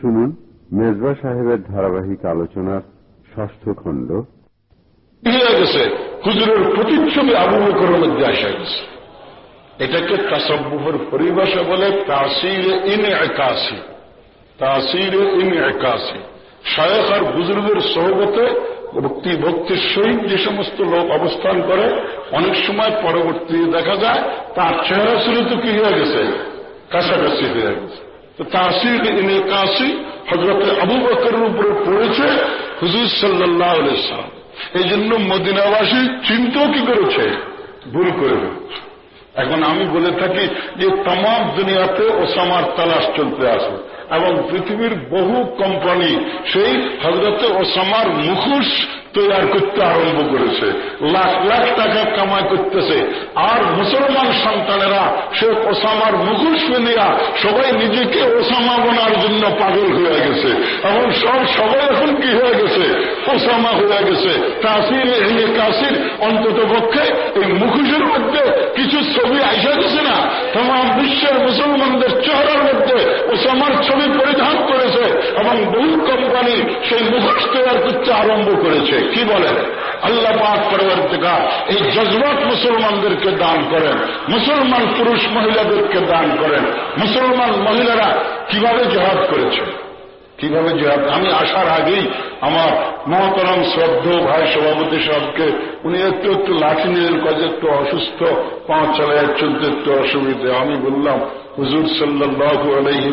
শুনুন, মেজবা সাহেবের ধারাবাহিক আলোচনার ষষ্ঠ খণ্ড। গেছে। হুজুরের প্রতিচ্ছবি আবু মধ্যে আসা গেছে। এটাকে তাসব্বুফের পরিভাষা বলে তাসির ইন একাশি তাসির ইন একাশি শায়ক আর বুজুর্গের সহবতে ভক্তি, ভক্তির সহিত যে সমস্ত লোক অবস্থান করে, অনেক সময় পরবর্তী দেখা যায় তার চেহারা শুরু তো কি হয়ে গেছে, কাছাকাছি হয়ে গেছে। তাসির ইন একাশি হজরত আবু বকরের উপরে পড়েছে হুজুর সাল্লাহ সাল্লাম এই জন্য মদিনাবাসী চিন্তাও কি করেছে? ভুল করে এখন আমি বলে থাকি যে তাম দুনিয়াতে ওসামার তালাশ চলতে আসে এবং পৃথিবীর বহু কোম্পানি সেই হজরতে ওসামার মুখোশ তৈরি করতে আরম্ভ করেছে। লাখ লাখ টাকা কামাই করতেছে। আর মুসলমান সন্তানেরা সে ওসামার মুখোশ ফেলিয়া সবাই নিজেকে ওসামা বোনার জন্য পাগল হয়ে গেছে। এবং সব, সবাই এখন কি হয়ে গেছে? ওসামা হয়ে গেছে। কাশির এই কাশির অন্তত পক্ষে এই মুখোশের মধ্যে কিছু ছবি আইসা গেছে না? তোমার বিশ্বের মুসলমানদের চেহারার মধ্যে ওসামার ছবি পরিধান করেছে এবং বহু কোম্পানি সেই মুখোশ তৈরি করতে আরম্ভ করেছে। কি বলেন? আল্লাহ পাক পরবর্তীকার এই জজবাত মুসলমানদেরকে দান করেন, মুসলমান পুরুষ মহিলাদেরকে দান করেন, মুসলমান মহিলারা কীভাবে জহাদ করেছে? কীভাবে জহাদ? আমি আসার আগেই আমার মহতরম শ্রদ্ধ ভাই সভাপতি সাহেবকে, উনি একটু একটু লাঠি নিলেন কাজে একটু অসুস্থ পাঁচ চালায়, চলতে একটু অসুবিধে। আমি বললাম, হুজুর সাল্লাহু আলহি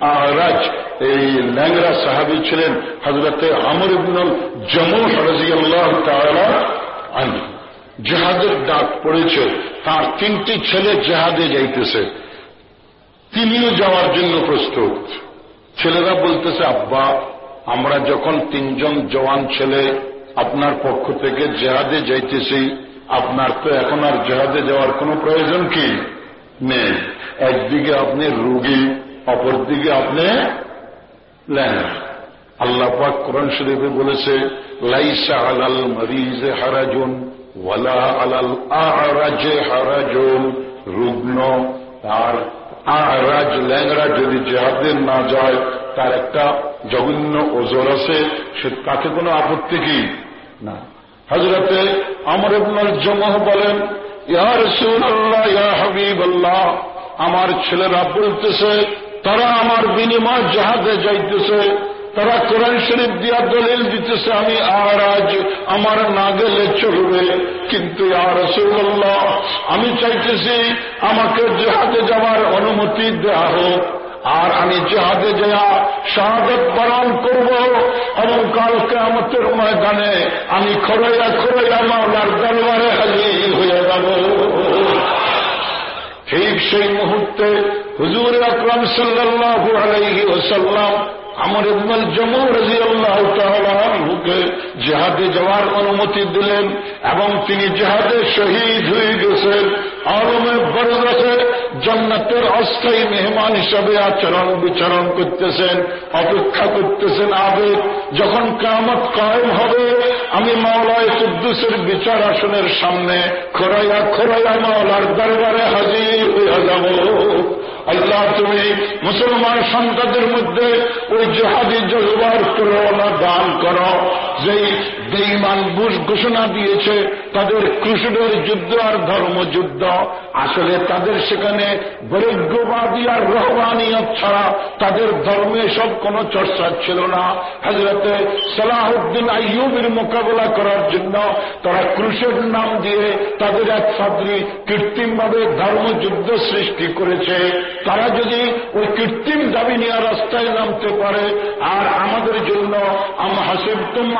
আহরাজ এই ল্যাংরা সাহাবি ছিলেন হজরতে আমর ইবনুল জমু হরজি আল্লাহ আনি জেহাদের ডাক পড়েছে, তার তিনটি ছেলে জেহাদে যাইতেছে। তিনিও যাওয়ার জন্য প্রস্তুত। ছেলেরা বলতেছে, আব্বা, আমরা যখন তিনজন জওয়ান ছেলে আপনার পক্ষ থেকে জেহাদে যাইতেছি, আপনার তো এখন আর জেহাদে যাওয়ার কোনো প্রয়োজন কি? নেই। একদিকে আপনি রুগী অপরদিকে আপনি ল্যাংরা আল্লাহ পাক কোরআন শরীফে বলেছে, লাইসা আলাল মরিজ হারাজুন, ওয়ালা আলাল আরাজে হারাজুন। রুগ্ন আর আরাজ ল্যাংরা যদি জেহাদে না যায়, তার একটা জঘন্য ওজোর আছে, সে তাতে কোনো আপত্তি কি? না। হজরতে আমর ইবনুল জমহ বলেন, ইয়া রাসূলুল্লাহ, ইয়া হাবিবাল্লাহ, আমার ছেলেরা বলতেছে তারা আমার বিনিময় জাহাজে যাইতেছে। তারা কোরআন শরীফ দিয়া দলিল দিতেছে, আমি আর আজ আমার না গেলে চলবে কিন্তু আর রসুল্লাহ আমি চাইতেছি আমাকে জেহাদে যাওয়ার অনুমতি দেওয়া হোক। আর আমি জেহাদে যাওয়া শাহাদত বরণ করব। এবং কালকে আমাদের ময়দানে আমি খরইয়া খরইয়া মাওলার দরবারে হাজির হয়ে যাব। ঠিক সেই মুহূর্তে হুজুর আকরম সাল্লাহ আলাইহি ওসাল্লাম আমর ইবনুল জমু রাজিয়াল্লাহু তাআলা আনহুকে জিহাদে যাওয়ার অনুমতি দিলেন এবং তিনি জিহাদে শহীদ হয়ে গেছেন। আলমে বরদাসে জান্নাতের অস্থায়ী মেহমান হিসাবে আচরণ বিচরণ করতেছেন, অপেক্ষা করতেছেন আবেগ। যখন কামত কায়েম হবে, আমি মাওলায় কুদ্দুসের বিচার আসনের সামনে খোরাইয়া খোরাইয়া মাওলার দরবারে হাজির হয়ে যাব। আল্লাহ তুমি মুসলমান সন্তানদের মধ্যে ওই জেহাদি জজবার প্রেরণা দান করো। যেই বেইমান বুশ ঘোষণা দিয়েছে, তাদের কৃষ্ণের যুদ্ধ আর ধর্মযুদ্ধ। আসলে তাদের সেখানে বৈজ্ঞবাদী আর রহবানিয়ত ছাড়া তাদের ধর্মে সব কোনো চর্চা ছিল না। হাজরতে সালাহউদ্দিন আইয়ুবের মোকাবেলা করার জন্য তারা ক্রুশের নাম দিয়ে তাদের এক ফাদ্রি কৃত্রিমভাবে ধর্মযুদ্ধ সৃষ্টি করেছে। তারা যদি ওই কৃত্রিম দাবি নিয়ে রাস্তায় নামতে পারে, আর আমাদের জন্য আম হাসিব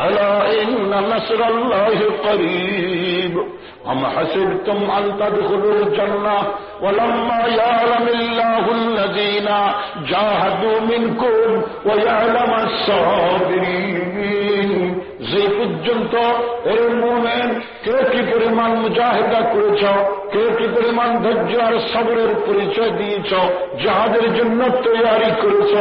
ألا إن نصر الله قريب. أم حسبتم أن تدخلوا الجنة ولما يعلم الله الذين جاهدوا منكم ويعلم الصابرين؟ যেই পর্যন্ত এর মোমেন কে কি পরিমাণ মুজাহিদা করেছ, কে কি পরিমাণ ধৈর্য আর সবরের পরিচয় দিয়েছ, যাহাদের জন্য তৈয়ারি করেছ,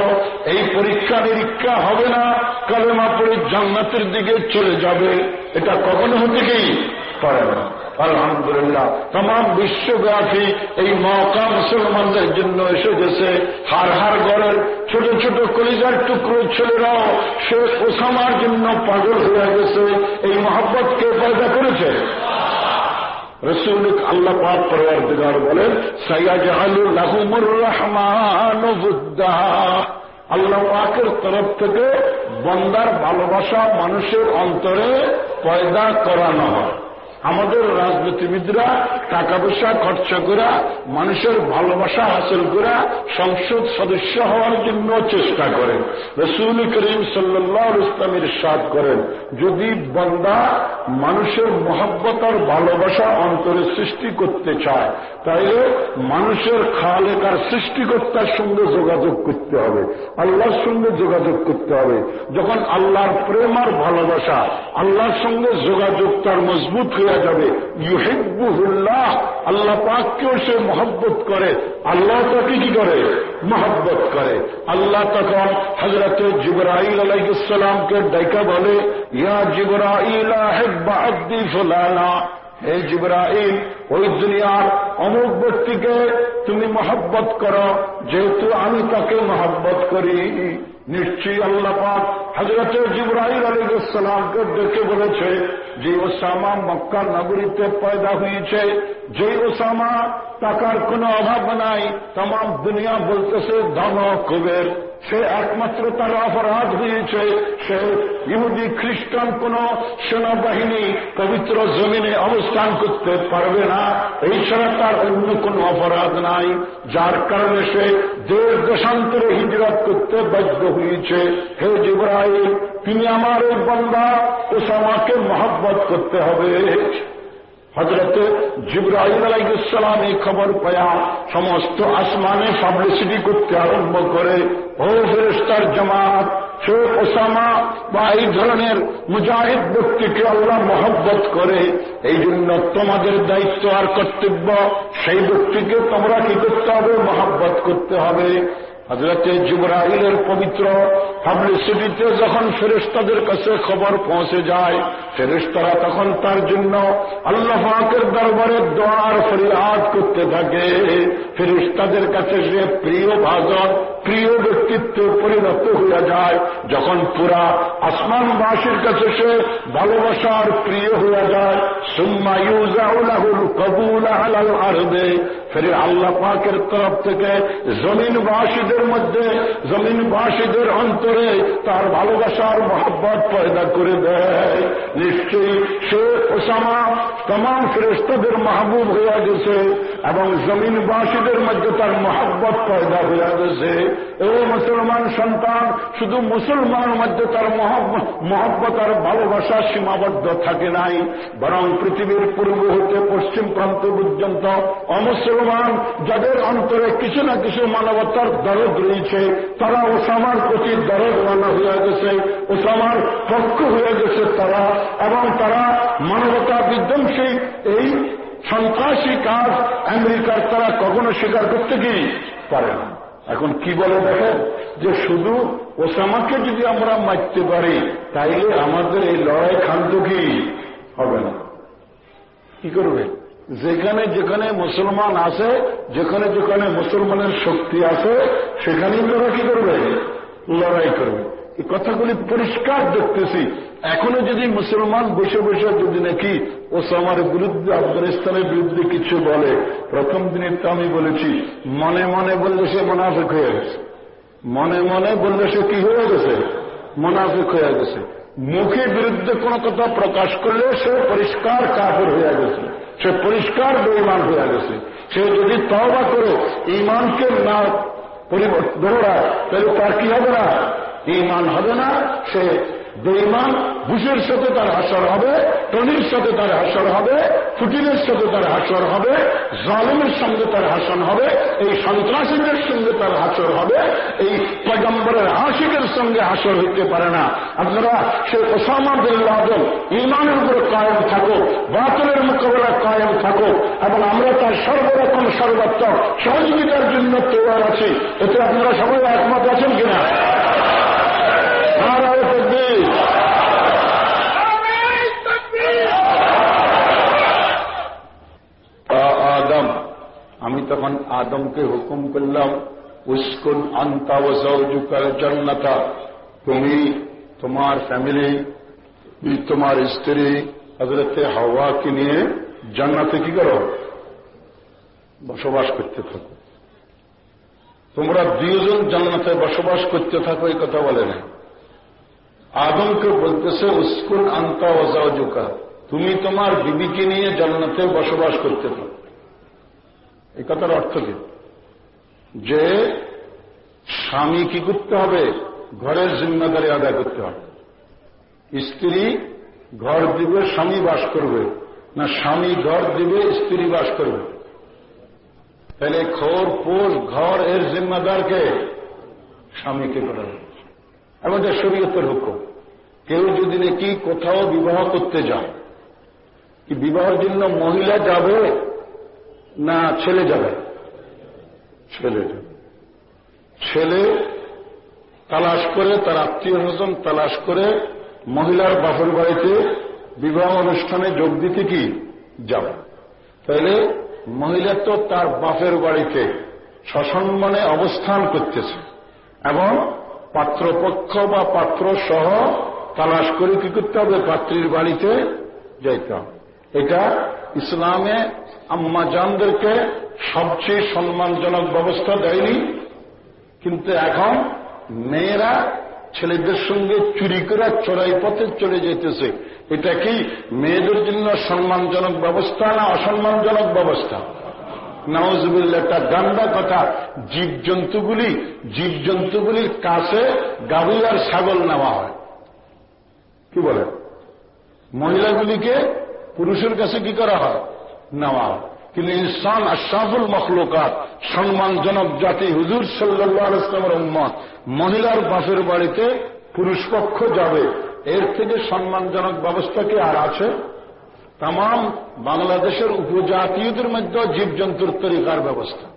এই পরীক্ষা নিরীক্ষা হবে না, কালেমা পড়ে জান্নাতের দিকে চলে যাবে। এটা কখনো হতে কি? পারে না। আলহামদুলিল্লাহ। তাম বিশ্বব্যাপী এই মৌকা মুসলমানদের জন্য এসে গেছে হার হার গড়ের ছোট ছোট কলিজার টুকরো ছেলেরাও সে ওসামার জন্য পাগল হয়ে গেছে। এই মহাব্বতকে পয়দা করেছে? রসুল আল্লাহ পাক পরওয়ার দিগার বলেন সৈয়াজ আলুর রহমান আল্লাহ পাকের তরফ থেকে বন্দার ভালোবাসা মানুষের অন্তরে পয়দা করানো হয়। আমাদের রাজনীতিবিদরা, টাকা পয়সা খরচা করা, মানুষের ভালোবাসা হাসিল করা, সংসদ সদস্য হওয়ার জন্য চেষ্টা করেন। রসুল করিম সাল্লাহ ইসলামের সাদ করেন, যদি বন্দা মানুষের মহব্বতার ভালোবাসা অন্তরে সৃষ্টি করতে চায়, তাইলে মানুষের খালেকার সৃষ্টিকর্তার সঙ্গে যোগাযোগ করতে হবে, আল্লাহর সঙ্গে যোগাযোগ করতে হবে। যখন আল্লাহর প্রেম আর ভালোবাসা, আল্লাহর সঙ্গে যোগাযোগ তার মজবুত হয়ে যাবে। ইউহিবুল্লাহ আল্লাহ। পাককেও সে মহব্বত করে। আল্লাহ তাকে কি করে? মহব্বত করে। আল্লাহ তখন হজরত জিবরাইল আলাইসালামকে ডাইকা বলে, ইয়া জিবরাইল, হেব্বা আব্দি হে জিবরাইল, ওই দুনিয়ার অমুক ব্যক্তিকে তুমি মহব্বত করো, যেহেতু আমি তাকে মহব্বত করি। নিশ্চয়ই আল্লাহ পাক হজরত জিব্রাহিম আলী ইসলামকে দেখে বলেছে যে ওসামা মক্কা নগরীতে পয়দা হয়েছে। যে ওসামা টাকার কোনো অভাব নাই তাম দুনিয়া বলতেছে ধন কুবের সে একমাত্র তার অপরাধ হয়েছে। সে ইহুদি, খ্রিস্টান কোন সেনাবাহিনী পবিত্র জমিনে অবস্থান করতে পারবে না। এই ছাড়া তার অন্য কোন অপরাধ নাই, যার কারণে সে দেশ দেশান্তরে হিজরত করতে বাধ্য হয়েছে। হে জিব্রাহিম তিনি আমার এই বন্দা, ওসামাকে মহাব্বত করতে হবে। হজরত জিব্রাহিম আলাইসালাম এই খবর পায়া সমস্ত আসমানে পাবলিসিটি করতে আরম্ভ করে, ও ফেরেস্তার জামাত শেখ ওসামা বা এই ধরনের মুজাহিদ ব্যক্তিকে আল্লাহ মহব্বত করে এই জন্য তোমাদের দায়িত্ব আর কর্তব্য সেই ব্যক্তিকে তোমরা কি করতে হবে? মহব্বত করতে হবে। হজরতে যুবরাইলের পবিত্র পাবলিসিটিতে যখন ফেরেস্তাদের কাছে খবর পৌঁছে যায় ফেরেস্তারা তখন তার জন্য আল্লাহ ফাঁকের দরবারে দোয়ার ফরিয়াদ করতে থাকে। ফেরিস্তাদের কাছে সে প্রিয় ভাজন, প্রিয় ব্যক্তিত্ব পরিণত হয়ে যায়। যখন পুরা আসমানবাসীর কাছে সে ভালোবাসার প্রিয় হয়ে যায়, সুম্মা ইউজাউলাহুল কবুল আলাল আরদে ফের আল্লাহ পাকের তরফ থেকে জমিনবাসীদের মধ্যে জমিনবাসীদের অন্তরে তার ভালোবাসার মহাব্বত পয়দা করে দেয়। নিশ্চয়ই সে ওসামা তমাম ফেরেস্তাদের মাহবুব হয়ে গেছে এবং জমিনবাসীদের মধ্যে তার মহাব্বত পয়দা হয়ে গেছে। ও মুসলমান সন্তান, শুধু মুসলমানের মধ্যে তার মহব্বত আর ভালোবাসা সীমাবদ্ধ থাকে নাই, বরং পৃথিবীর পূর্ব হতে পশ্চিম প্রান্ত পর্যন্ত অমুসলমান যাদের অন্তরে কিছু না কিছু মানবতার দরদ রয়েছে, তারা ওসামার প্রতি দরদ মানা হয়ে গেছে, ওসামার পক্ষ হয়ে গেছে তারা, এবং তারা মানবতা বিধ্বংসী, এই সন্ত্রাসী কাজ আমেরিকার তারা কখনো স্বীকার করতে কি পারে না। এখন কি বলে দেখেন? যে শুধু ওসামাকে যদি আমরা মারতে পারি, তাইলে আমাদের এই লড়াই খান্ত কি? হবে না। কি করবে? যেখানে যেখানে মুসলমান আছে, যেখানে যেখানে মুসলমানের শক্তি আছে, সেখানেই তারা কি করবে? লড়াই করবে। এই কথাগুলি পরিষ্কার দেখতেছি। এখনও যদি মুসলমান বসে বসে যদি নাকি ওসামার বিরুদ্ধে, আফগানিস্তানের বিরুদ্ধে কিছু বলে, প্রথম দিনের তো আমি বলেছি, মনে মনে বললে সে মোনাফিক হয়ে গেছে। মনে মনে বললে সে কি হয়ে গেছে? মোনাফিক হয়ে গেছে। মুখে বিরুদ্ধে কোন কথা প্রকাশ করলে সে পরিষ্কার কাপড় হয়ে গেছে। সে পরিষ্কার বেইমান হয়ে গেছে। সে যদি তবা করে ইমানকে না পরিবর্তন তাহলে তার কি হবে না? ইমান হবে না, সে বেইমান, বুশের সাথে তার হাসর হবে, টনির সাথে তার হাসর হবে ফুটিনের সাথে তার হাসর হবে, জালেমের সঙ্গে তার হাসন হবে, এই সন্ত্রাসীদের সঙ্গে তার হাসর হবে, এই পয়গম্বরের আশিকের সঙ্গে হাসর হইতে পারে না। আপনারা সে ওসামা বিল্লাদল ইমানের উপরে কায়েম থাকো, বাতলের মোকাবেলা কায়েম থাকো, এবং আমরা তার সর্বরকম সর্বাত্মক সহযোগিতার জন্য তৈরি আছি। এতে আপনারা সবাই একমত আছেন কিনা? নারায় আদম। আমি তখন আদমকে হুকুম করলাম, উস্কুন আন্তা ও জৌজুকার জন্নতা। তুমি তোমার ফ্যামিলি তোমার স্ত্রী হজরতে হাওয়াকে নিয়ে জান্নাতে কি করো? বসবাস করতে থাকো। তোমরা দুজন জান্নাতে বসবাস করতে থাকো, এই কথা বলে না আদমকে বলতেছে, উস্কুন আন্তা ও জৌজুকা তুমি তোমার বিবিকে নিয়ে জান্নাতে বসবাস করতে থাকো। এই কথার অর্থ কি? যে স্বামী কি করতে হবে? ঘরের জিম্মাদারি আদায় করতে হবে। স্ত্রী ঘর দিবে, স্বামী বাস করবে। না, স্বামী ঘর দিবে, স্ত্রী বাস করবে। তাহলে খোর, পোষ, ঘর, এর জিম্মাদারকে স্বামীকে করা হয়েছে আমাদের শরীয়তের হুকুম। কেউ যদি নাকি কোথাও বিবাহ করতে যায়, কি বিবাহের জন্য মহিলা যাবে না ছেলে যাবে? ছেলে ছেলে তালাশ করে, তার আত্মীয় স্বজন তালাশ করে মহিলার বাপের বাড়িতে বিবাহ অনুষ্ঠানে যোগ দিতে কি যাবে? তাহলে মহিলা তো তার বাপের বাড়িতে সসম্মানে অবস্থান করতেছে এবং পাত্রপক্ষ বা পাত্র সহ তালাশ করে কি করতে হবে? পাত্রীর বাড়িতে যাইতে হবে। এটা ইসলামে আম্মাজানদেরকে সবচেয়ে সম্মানজনক ব্যবস্থা দেয়নি। কিন্তু এখন মেয়েরা ছেলেদের সঙ্গে চুরি করে চড়াই পথে চলে যেতেছে এটা কি মেয়েদের জন্য সম্মানজনক ব্যবস্থা না অসম্মানজনক ব্যবস্থা? নওয়াজবিল্লা একটা গান্ডা কথা, জীবজন্তুগুলি, জীবজন্তুগুলির কাছে গাভী আর ছাগল নেওয়া হয়। কি বলে? মহিলাগুলিকে পুরুষের কাছে কি করা হয়? নেওয়া হয়। কিন্তু ইনসান আশরাফুল মখলুকাত, সম্মানজনক জাতি, হুজুর সাল্লাহ ইসলামের উম্মত, মহিলার বাসের বাড়িতে পুরুষ পক্ষ যাবে। এর থেকে সম্মানজনক ব্যবস্থা কি আর আছে? তাম বাংলাদেশের উপজাতীয়দের মধ্যে জীবজন্তুর তরিকার ব্যবস্থা।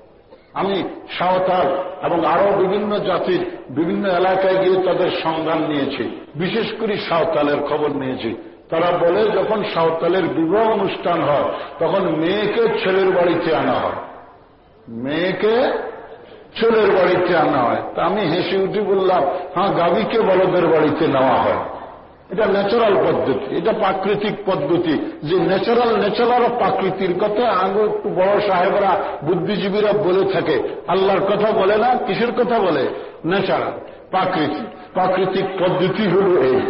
আমি সাঁওতাল এবং আরও বিভিন্ন জাতির বিভিন্ন এলাকায় গিয়ে তাদের সংগ্রাম নিয়েছি। বিশেষ করে সাঁওতালের খবর নিয়েছি। তারা বলে, যখন সাঁওতালের বিবাহ অনুষ্ঠান হয়, তখন মেয়েকে ছেলের বাড়িতে আনা হয়। মেয়েকে ছেলের বাড়িতে আনা হয়। তা আমি হেসে উঠে বললাম হ্যাঁ গাবিকে বলদের বাড়িতে নেওয়া হয়। এটা ন্যাচারাল পদ্ধতি, এটা প্রাকৃতিক পদ্ধতি। যে ন্যাচারাল ন্যাচারাল প্রাকৃতির কথা আগে একটু বড় সাহেবরা বুদ্ধিজীবীরা বলে থাকে। আল্লাহর কথা বলে না, কিসের কথা বলে? ন্যাচারাল প্রাকৃতিক। প্রাকৃতিক পদ্ধতি হল এই।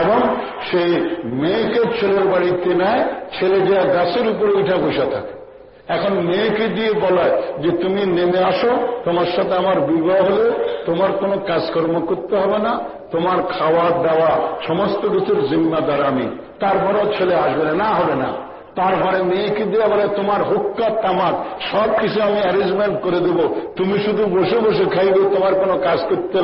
এবং সেই মেয়েকে ছেলের বাড়িতে নেয়, ছেলে যে গাছের উপরে উঠা বসে থাকে। এখন মেয়েকে দিয়ে বলায় যে, তুমি নেমে আসো, তোমার সাথে আমার বিবাহ হলে, তোমার কোনো কাজকর্ম করতে হবে না তোমার খাওয়া দাওয়া সমস্ত কিছুর জিম্মাদার আমি। তারপরেও ছেলে আসবে না, হবে না। তারপরে মেয়েকে দিয়ে বলে তোমার হুক্কা তামাক সব কিছু আমি অ্যারেঞ্জমেন্ট করে দেব। তুমি শুধু বসে বসে খাইবে তোমার কোনো কাজ করতে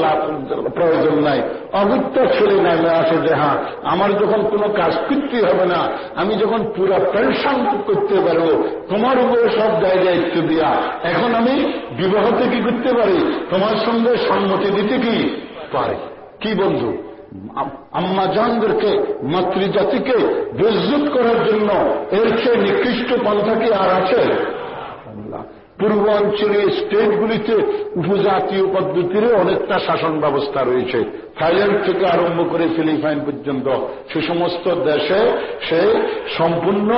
প্রয়োজন নাই। অবিত্য ছেলে নেমে আসে যে হ্যাঁ আমার যখন কোনো কাজ করতে হবে না আমি যখন পুরা পেনশন করতে পারব তোমার উপরে সব দায় দায়িত্ব দিয়া। এখন আমি বিবাহতে কি করতে পারি? তোমার সঙ্গে সম্মতি দিতে কি পারি? কি বন্ধু? আম্মা জানদেরকে মাতৃজাতিকে বেজুত করার জন্য এর চেয়ে নিকৃষ্ট পন্থা কি আর আছে? পূর্বাঞ্চলীয় স্টেটগুলিতে উপজাতীয় পদ্ধতিরও অনেকটা শাসন ব্যবস্থা রয়েছে। থাইল্যান্ড থেকে আরম্ভ করে ফিলিপাইন পর্যন্ত সে সমস্ত দেশে সে সম্পূর্ণ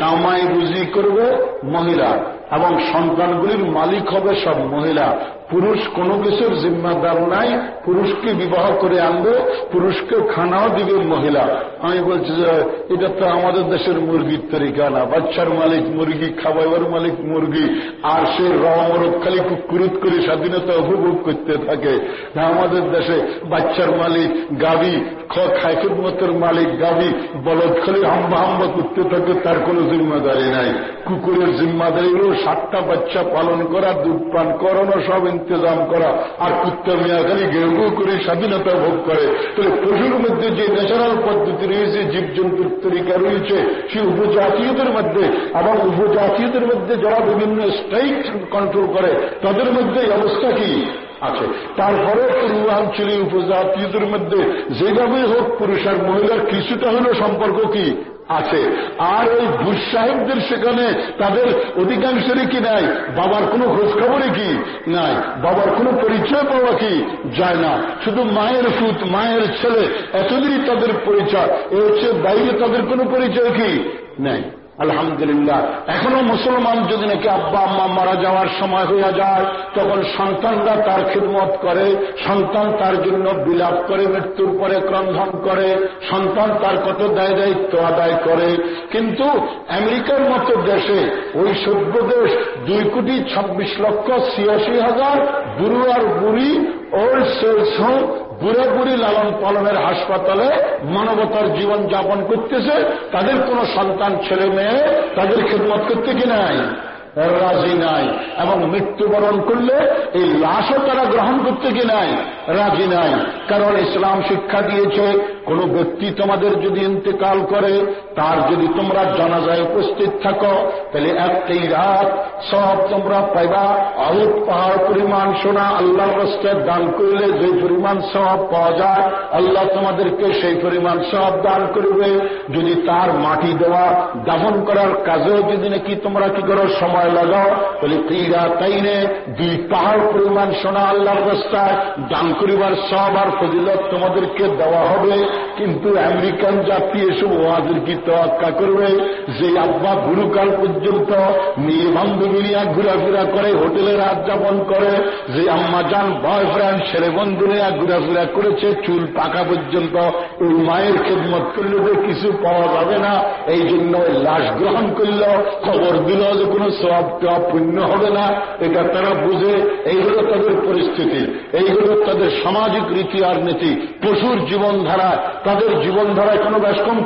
কামাই রুজি করবে মহিলা এবং সন্তানগুলির মালিক হবে সব মহিলা। পুরুষ কোনো কিছুর জিম্মাদার নাই, পুরুষকে বিবাহ করে আনবে, পুরুষকে খানাও দিবে মহিলা। আমি বলছি যে, এটা তো আমাদের দেশের মুরগির তরিকা না। বাচ্চার মালিক মুরগি খাবাইবার মালিক মুরগি, আর সে রমরত খালি কুকুরুত করে স্বাধীনতা উপভোগ করতে থাকে। না, আমাদের দেশে বাচ্চার মালিক গাবি খাইফুদমতের মালিক গাবি, বলদ খালি হাম্বা হাম্বা করতে থাকে, তার কোনো জিম্মাদারি নাই। কুকুরের জিম্মাদারি হল সাতটা বাচ্চা পালন করা, দুধ পান করানো সব ইন্তজাম করা। আর কুত্তা মিয়া খালি গেউ গেউ করে স্বাধীনতা ভোগ করে। তাহলে পশুর মধ্যে যে ন্যাচারাল পদ্ধতি রয়েছে, জীবজন্তুর তরিকা রয়েছে, সেই উপজাতীয়দের মধ্যে এবং উপজাতীয়দের মধ্যে যারা বিভিন্ন স্ট্রাইক কন্ট্রোল করে, তাদের মধ্যে এই অবস্থা কি? আছে। তারপরে পূর্বাঞ্চলীয় উপজাতীয়দের মধ্যে, যেভাবে হোক পুরুষ আর মহিলার কিছুটা হলেও সম্পর্ক কি? আছে। আর ওই দুঃসাহেবদের সেখানে তাদের অধিকাংশেরই কি নাই? বাবার কোনো খোঁজখবরই কি নাই? বাবার কোনো পরিচয় পাওয়া কি যায় না? শুধু মায়ের সুত মায়ের ছেলে, এতদিনই তাদের পরিচয়। এ হচ্ছে বাইরে তাদের কোনো পরিচয় কি নেই? আলহামদুলিল্লাহ। এখনও মুসলমান যদি নাকি আব্বা, আম্মা মারা যাওয়ার সময় হইয়া যায়, তখন সন্তানরা তার খিদমত করে, সন্তান তার জন্য বিলাপ করে, মৃত্যুর পরে ক্রন্ধন করে, সন্তান তার কত দায় দায়িত্ব আদায় করে। কিন্তু আমেরিকার মতো দেশে ওই সভ্য দেশ দুই কোটি ছাব্বিশ লক্ষ ছিয়াশি হাজার বুড়ো আর বুড়ি, ওল্ড সেলস হোম বুড়ি লালন পালনের হাসপাতালে মানবতার জীবন যাপন করতেছে, তাদের কোনো সন্তান, ছেলে, মেয়ে তাদের খেদমত করতে কি নাই? রাজি নাই। এবং মৃত্যুবরণ করলে এই লাশও তারা গ্রহণ করতে কি নাই? রাজি নাই। কারণ ইসলাম শিক্ষা দিয়েছে কোন ব্যক্তি তোমাদের যদি ইন্তেকাল করে, তার যদি তোমরা জানাজায় উপস্থিত থাকো, তাহলে একটাই রাত সব তোমরা পাইবা। আহুত পাহাড় পরিমাণ সোনা আল্লাহ রস্তে দান করলে যে পরিমাণ সব পাওয়া যায়, আল্লাহ তোমাদেরকে সেই পরিমাণ সব দান করবে। যদি তার মাটি দেওয়া দাফন করার কাজেও যদি নাকি তোমরা কি করো, সময় লাগাও, তাহলে ক্রীড়া তাইনে দুই পাহাড় পরিমাণ সোনা আল্লাহর রাস্তায় দান করিবার সব আর ফজিলত তোমাদেরকে দেওয়া হবে। কিন্তু আমেরিকান জাতি এসব ওয়াজের কি তোয়াক্কা করবে। যে আব্বা গুরুকাল পর্যন্ত মেয়ে বান্ধবী নিয়ে ঘোরাফেরা করে, হোটেলে রাত যাপন করে, যে আম্মা যান বয়ফ্রেন্ড, ছেলে বন্ধু নিয়ে ঘোরাফেরা করেছে, চুল পাকা পর্যন্ত ওই মায়ের খেদমত করলে যে কিছু পাওয়া যাবে না। এই জন্য লাশ গ্রহণ করল, খবর দিল যে কোনো সব টপ পুণ্য হবে না। এটা তারা বুঝে, এইগুলো তাদের পরিস্থিতি, এইগুলো তাদের সামাজিক রীতি আর নীতি, পশুর জীবনধারা তাদের জীবনধারায় কোনো ব্যাসকম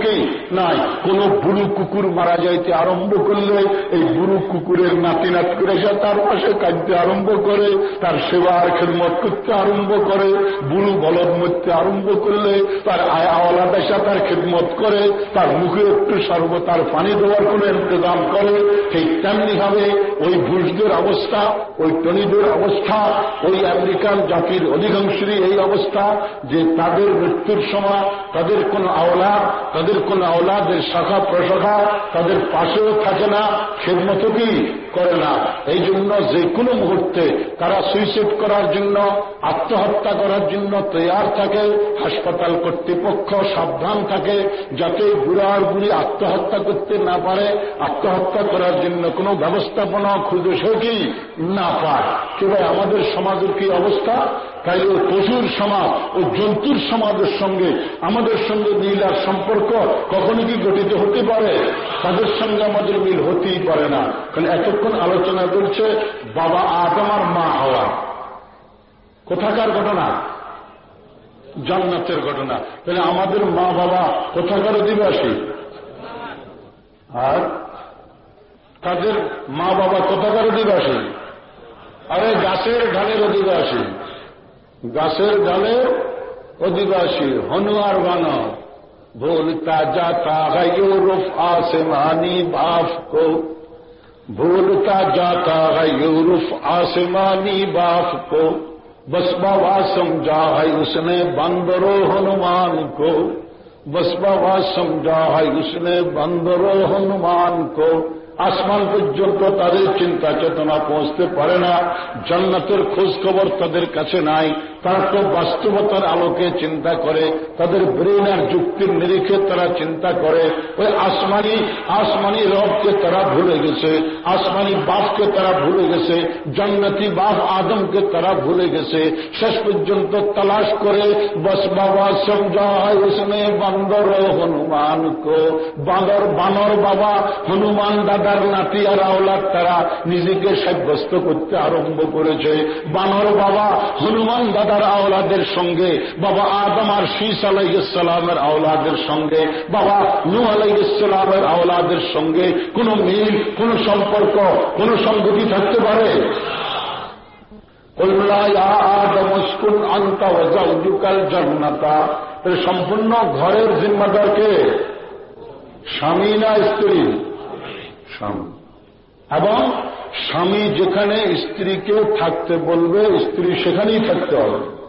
নাই। কোন বুড়ু কুকুর মারা যাইতে আরম্ভ করলে এই বুড়ু কুকুরের নাতি নাত করে সে তার পাশে কাঁদতে আরম্ভ করে, তার সেবার খেদমত করতে আরম্ভ করে, বুড়ু বলদ মরতে আরম্ভ করলে, তার আওয়ালা দেশা তার খেদমত করে, তার মুখে একটু সর্ব তার পানি দেওয়ার কোন ইন্তজাম করে। ঠিক তেমনি ভাবে ওই ভুষদের অবস্থা, ওই টনিদের অবস্থা, ওই আমেরিকান জাতির অধিকাংশেরই এই অবস্থা যে তাদের মৃত্যুর সময় তাদের কোন আওলা তাদের কোন আওলাদের শাখা, প্রশাখা তাদের পাশেও থাকে না মতো কি করে না? এই জন্য যে কোনো মুহূর্তে তারা সুইসাইড করার জন্য, আত্মহত্যা করার জন্য তৈয়ার থাকে, হাসপাতাল কর্তৃপক্ষ সাবধান থাকে, যাতে বুড়ার বুড়ি আত্মহত্যা করতে না পারে। আত্মহত্যা করার জন্য কোনো ব্যবস্থাপনা খুঁজে সে কি না পায়? তবে আমাদের সমাজের কি অবস্থা? তাই ওই পশুর সমাজ ও জন্তুর সমাজের সঙ্গে, আমাদের সঙ্গে মিল আর সম্পর্ক কখনো কি গঠিত হতে পারে? তাদের সঙ্গে আমাদের মিল হতেই পারে না। কারণ এতক্ষণ আলোচনা করছে, বাবা আদম আর মা হওয়া। কোথাকার ঘটনা? জান্নাতের ঘটনা। তাহলে আমাদের মা বাবা কোথাকার অধিবাসী? আর? তাদের মা বাবা কোথাকার অধিবাসী? আরে গাছের ঢালের অধিবাসী। গাছের ডালে অধিবাসী হনুয়ার বানর ভুলতা যাতা ইউরোপ আসমানি বাফ کو۔ بھولتا جاتا ہے یورف آسمانی باپ کو۔ بس بابا سمجھا ہے اس نے بندرو ہنمان کو۔ بس بابا سمجھا ہے اس نے بندرو ہنمان کو۔ আসমান পর্যন্ত তাদের চিন্তা চেতনা পৌঁছতে পারে না نا খোঁজ খবর তাদের কাছে নাই তারা তো বাস্তবতার আলোকে চিন্তা করে, তাদের ব্রেন আর যুক্তির নিরিখে তারা চিন্তা করে। ওই আসমানি আসমানি রবকে তারা ভুলে গেছে, আসমানি বাপকে তারা ভুলে গেছে, জন্নতি বাপ আদমকে তারা ভুলে গেছে। শেষ পর্যন্ত তালাশ করে, বস বাবা উসমে বান্দর হনুমান কো বাঁদর বানর বাবা, হনুমান দাদার নাতি আর আওলাদ তারা নিজেকে সাব্যস্ত করতে আরম্ভ করেছে। বানর বাবা, হনুমান দাদার আওলাদের সঙ্গে, বাবা আদম আর শীষ আলাইসালামের আওলাদের সঙ্গে, বাবা নু আলাইসালামের আওলাদের সঙ্গে কোন মিল, কোন সম্পর্ক, কোন সংগতি থাকতে পারে? সম্পূর্ণ ঘরের জিম্মাদারকে স্বামী না স্ত্রী? স্বামী। এবং স্বামী যেখানে স্ত্রীকে থাকতে বলবে, স্ত্রী সেখানেই থাকতে হবে।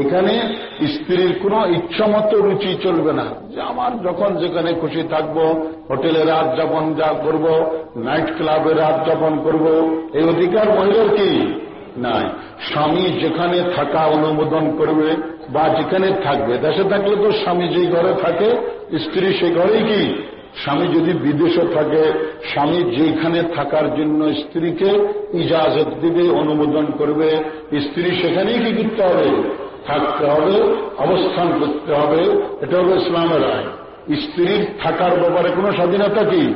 এখানে স্ত্রীর কোনো ইচ্ছামতো রুচি চলবে না। যে আমার যখন যেখানে খুশি থাকব, হোটেলে রাত যাপন যা করব, নাইট ক্লাবে রাত যাপন করব, এই অধিকার মহিলার কি? নাই। স্বামী যেখানে থাকা অনুমোদন করবে বা যেখানে থাকবে, দেশে থাকলে তো স্বামী যে ঘরে থাকে, স্ত্রী সে ঘরেই কি? স্বামী যদি বিদেশে থাকে, স্বামী যেখানে থাকার জন্য স্ত্রীকে ইজাজত দিবে, অনুমোদন করবে, স্ত্রী সেখানেই কি করতে হবে? থাকতে হবে, অবস্থান করতে হবে, এটা হবে ইসলামের আয় স্ত্রীর থাকার ব্যাপারে কোনো স্বাধীনতা কি?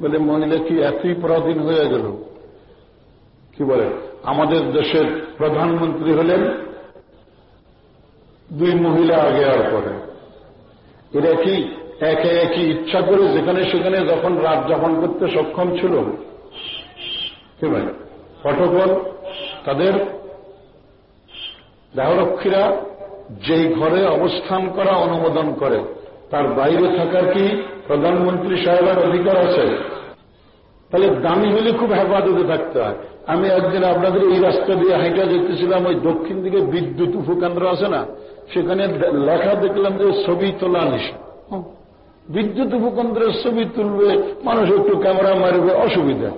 বলে, মহিলা কি এতই পরাধীন হয়ে গেল? কি বলে, আমাদের দেশের প্রধানমন্ত্রী হলেন দুই মহিলা আগে আর পরে। এরা কি একে একই ইচ্ছা করে যেখানে সেখানে যখন রাত যাপন করতে সক্ষম ছিল প্রটোকল তাদের দেহরক্ষীরা যেই ঘরে অবস্থান করা অনুমোদন করে, তার বাইরে থাকার কি প্রধানমন্ত্রী সাহেবের অধিকার আছে? তাহলে দামি হলে খুব হেফাজতে থাকতে হয়। আমি একদিন আপনাদের এই রাস্তা দিয়ে হাইটা যেতেছিলাম, ওই দক্ষিণ দিকে বিদ্যুৎ উপকেন্দ্র আছে না? সেখানে লেখা দেখলাম যে ছবি তোলা নিষেধ। বিদ্যুৎ উপকেন্দ্রের ছবি তুলবে, মানুষ একটু ক্যামেরা মারবে, অসুবিধা।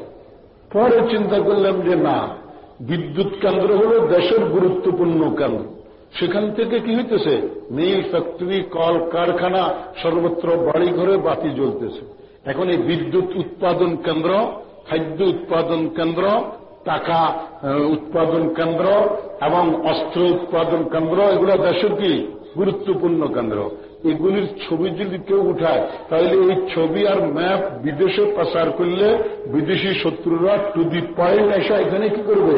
পরে চিন্তা করলাম যে না, বিদ্যুৎ কেন্দ্র হল দেশের গুরুত্বপূর্ণ কেন্দ্র। সেখান থেকে কি হইতেছে? মিল ফ্যাক্টরি, কল কারখানা, সর্বত্র বাড়ি ঘরে বাতি জ্বলতেছে। এখন এই বিদ্যুৎ উৎপাদন কেন্দ্র, খাদ্য উৎপাদন কেন্দ্র, টাকা উৎপাদন কেন্দ্র এবং অস্ত্র উৎপাদন কেন্দ্র, এগুলো দেশের কি? গুরুত্বপূর্ণ কেন্দ্র। এগুলির ছবি যদি কেউ উঠায়, তাহলে এই ছবি আর ম্যাপ বিদেশে প্রচার করলে বিদেশি শত্রুরা টু দি পয়েন্ট এসে এখানে কি করবে?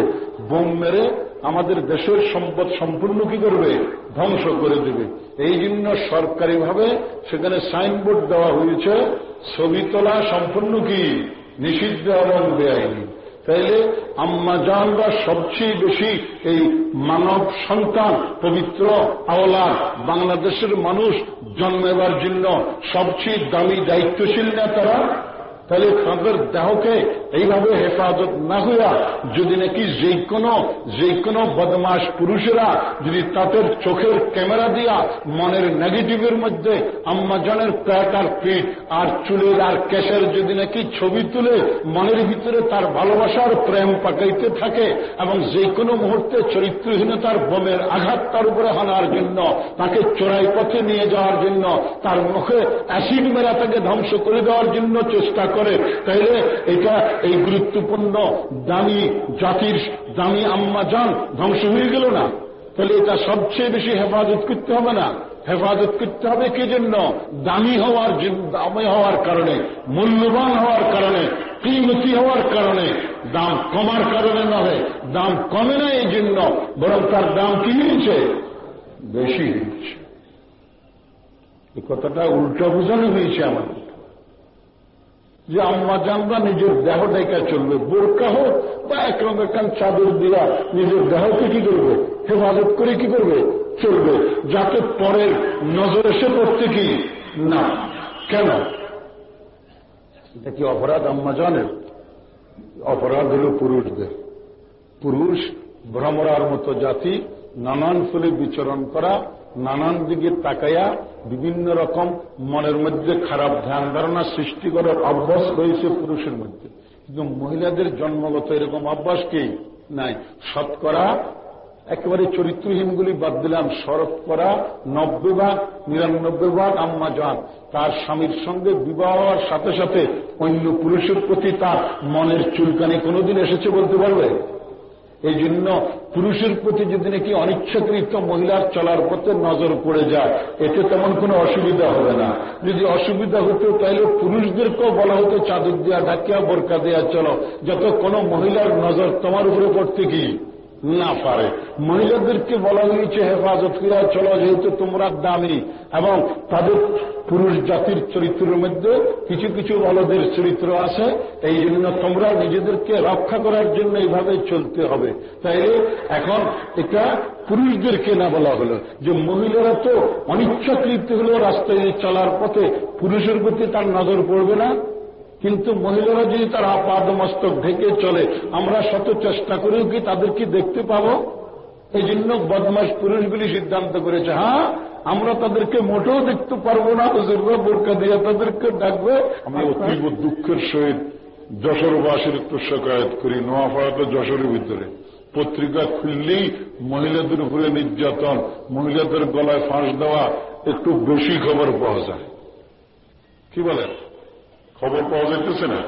বোম মেরে আমাদের দেশের সম্পদ সম্পূর্ণ কি করবে? ধ্বংস করে দেবে। এই জন্য সরকারিভাবে সেখানে সাইনবোর্ড দেওয়া হয়েছে, ছবি তোলা সম্পূর্ণ কি? নিষিদ্ধ এবং বেআইনি। তাইলে আম্মাজানরা সবচেয়ে বেশি এই মানব সন্তান, পবিত্র আওলাদ, বাংলাদেশের মানুষ জন্মেবার জন্য সবচেয়ে দামি দায়িত্বশীল না তারা? তাহলে তাদের দেহকে এইভাবে হেফাজত না হইয়া যদি নাকি যে কোনো যে কোনো বদমাস পুরুষেরা যদি তাদের চোখের ক্যামেরা দিয়া মনের নেগেটিভের মধ্যে আম্মাজনের প্যাট আর পিঠ আর চুলের আর কেশের যদি নাকি ছবি তুলে মনের ভিতরে তার ভালোবাসার প্রেম পাকাইতে থাকে এবং যে কোনো মুহূর্তে চরিত্রহীনতার বোমের আঘাত তার উপরে হানার জন্য, তাকে চোরাই পথে নিয়ে যাওয়ার জন্য, তার মুখে অ্যাসিড মেরা তাকে ধ্বংস করে দেওয়ার জন্য চেষ্টা তাইলে এটা এই গুরুত্বপূর্ণ দামি জাতির, দামি আম্মা যান ধ্বংস হয়ে গেল না। তাহলে এটা সবচেয়ে বেশি হেফাজত করতে হবে না। হেফাজত করতে হবে কি জন্য? দামি হওয়ার দামি হওয়ার কারণে, মূল্যবান হওয়ার কারণে, কিমতি হওয়ার কারণে দাম কমার কারণে নয় দাম কমে না এই জন্য, বরং তার দাম কি হয়েছে? বেশি হয়েছে। এই কথাটা উল্টা বোঝানো হয়েছে আমাদের। যে আম্মা জানবা নিজের দেহ ডেকা চলবে, বোরকা হোক বা একরকম একটা চাদর দিয়া নিজের দেহকে কি করবে? হেফাজত করে কি করবে? চলবে। যাতে পরের নজর এসে পড়তে কি? না। কেন? এটা কি অপরাধ আম্মা জানের? অপরাধ হল পুরুষদের। পুরুষ ভ্রমরার মতো জাতি, নানান ফুলে বিচরণ করা, নানান দিকে তাকাইয়া বিভিন্ন রকম মনের মধ্যে খারাপ ধ্যান ধারণা সৃষ্টি করার অভ্যাস রয়েছে পুরুষের মধ্যে। কিন্তু মহিলাদের জন্মগত এরকম অভ্যাস কি? নাই। শতকরা একেবারে চরিত্রহীনগুলি বাদ দিলাম শরৎ করা নব্বই ভাগ, নিরানব্বই ভাগ আম্মা যান তার স্বামীর সঙ্গে বিবাহ হওয়ার সাথে সাথে অন্য পুরুষের প্রতি তার মনের চুলকানি কোনোদিন এসেছে বলতে পারবে? এই জন্য পুরুষের প্রতি যদি নাকি অনিচ্ছাকৃত মহিলার চলার পথে নজর পড়ে যায়, এতে তেমন কোনো অসুবিধা হবে না। যদি অসুবিধা হতো তাহলে পুরুষদেরকেও বলা হতো, চাদর দেওয়া ঢাকিয়া, বোরকা দেওয়া চলো। যত কোনো মহিলার নজর তোমার উপরে পড়তে কি? না পারে। মহিলাদেরকে বলা হয়েছে, হেফাজত করিয়া চলো, যেহেতু তোমরা দামি এবং তাদের পুরুষ জাতির চরিত্রের মধ্যে কিছু কিছু বলদের চরিত্র আছে, এই জন্য তোমরা নিজেদেরকে রক্ষা করার জন্য এইভাবে চলতে হবে। তাইলে এখন এটা পুরুষদেরকে না বলা হলো, যে মহিলারা তো অনিচ্ছাকৃত হলো রাস্তায় চলার পথে পুরুষের প্রতি তার নজর পড়বে না কিন্তু মহিলারা যদি তার আপাদমস্তক ঢেকে চলে, আমরা শত চেষ্টা করেও কি তাদেরকে দেখতে পাব? এই জন্য বদমাস পুরুষগুলি সিদ্ধান্ত করেছে হ্যাঁ আমরা তাদেরকে মোটেও দেখতে পারব না, হুজুররা বোরকা দিয়ে তাদেরকে ডাকবে। আমি অতীব দুঃখের সহিত যশোরবাসীর একটু শকায়ত করি নোয়াপাড়া তো যশোরের ভিতরে। পত্রিকা খুললেই মহিলাদের উপরে নির্যাতন, মহিলাদের গলায় ফাঁস দেওয়া একটু বেশি খবর পাওয়া যায়। কি বলেন? খবর পাওয়া যাইতেছে না।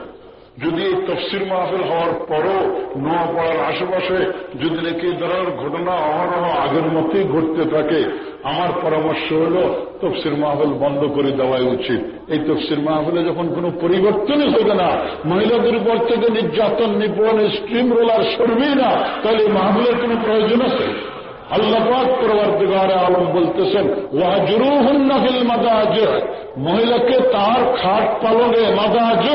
যদি এই তফসির মাহফিল হওয়ার পরও নোয়াপাড়ার আশেপাশে যদি নাকি এই ধরনের ঘটনা অহরহ আগের মতোই ঘটতে থাকে, আমার পরামর্শ হল তফসির মাহফিল বন্ধ করে দেওয়াই উচিত। এই তফসির মাহফিলে যখন কোনো পরিবর্তনই হবে না, মহিলাদের উপর থেকে নির্যাতন নিপন স্ট্রিম রোলার সরবেই না, তাহলে এই মাহফিলের কোনো প্রয়োজন আছে? প্রবর্তগারে আলম বলতেছেন ওয়াজরুহুন্নাফিল মাদাজ মহিলাকে তার খাট পালনে মাদাজ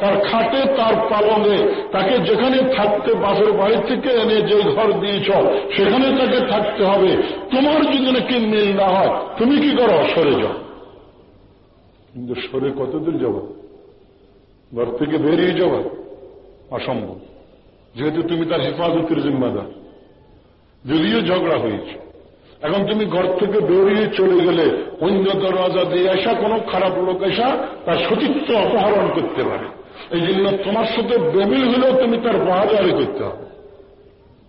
তার খাটে তার পালনে তাকে যেখানে থাকতে বাসের বাড়ি থেকে এনে যে ঘর দিয়েছ, সেখানে তাকে থাকতে হবে। তোমার যদি নাকি মিল না হয়, তুমি কি করো? সরে যাও। কিন্তু সরে কতদূর যাব? ঘর থেকে বেরিয়ে যাওয়া অসম্ভব। যেহেতু তুমি তার হেফাজতের জিম্মাদার। যদিও ঝগড়া হয়েছে। এখন তুমি ঘর থেকে বেরিয়ে চলে গেলে অন্য দরওয়াজা দিয়ে আসা কোনো খারাপ লোক আসা তার সতীত্ব অপহরণ করতে পারে। এই জন্য তোমার সাথে বেমিল হলেও তুমি তার পাহাড়াদারি করতে হবে।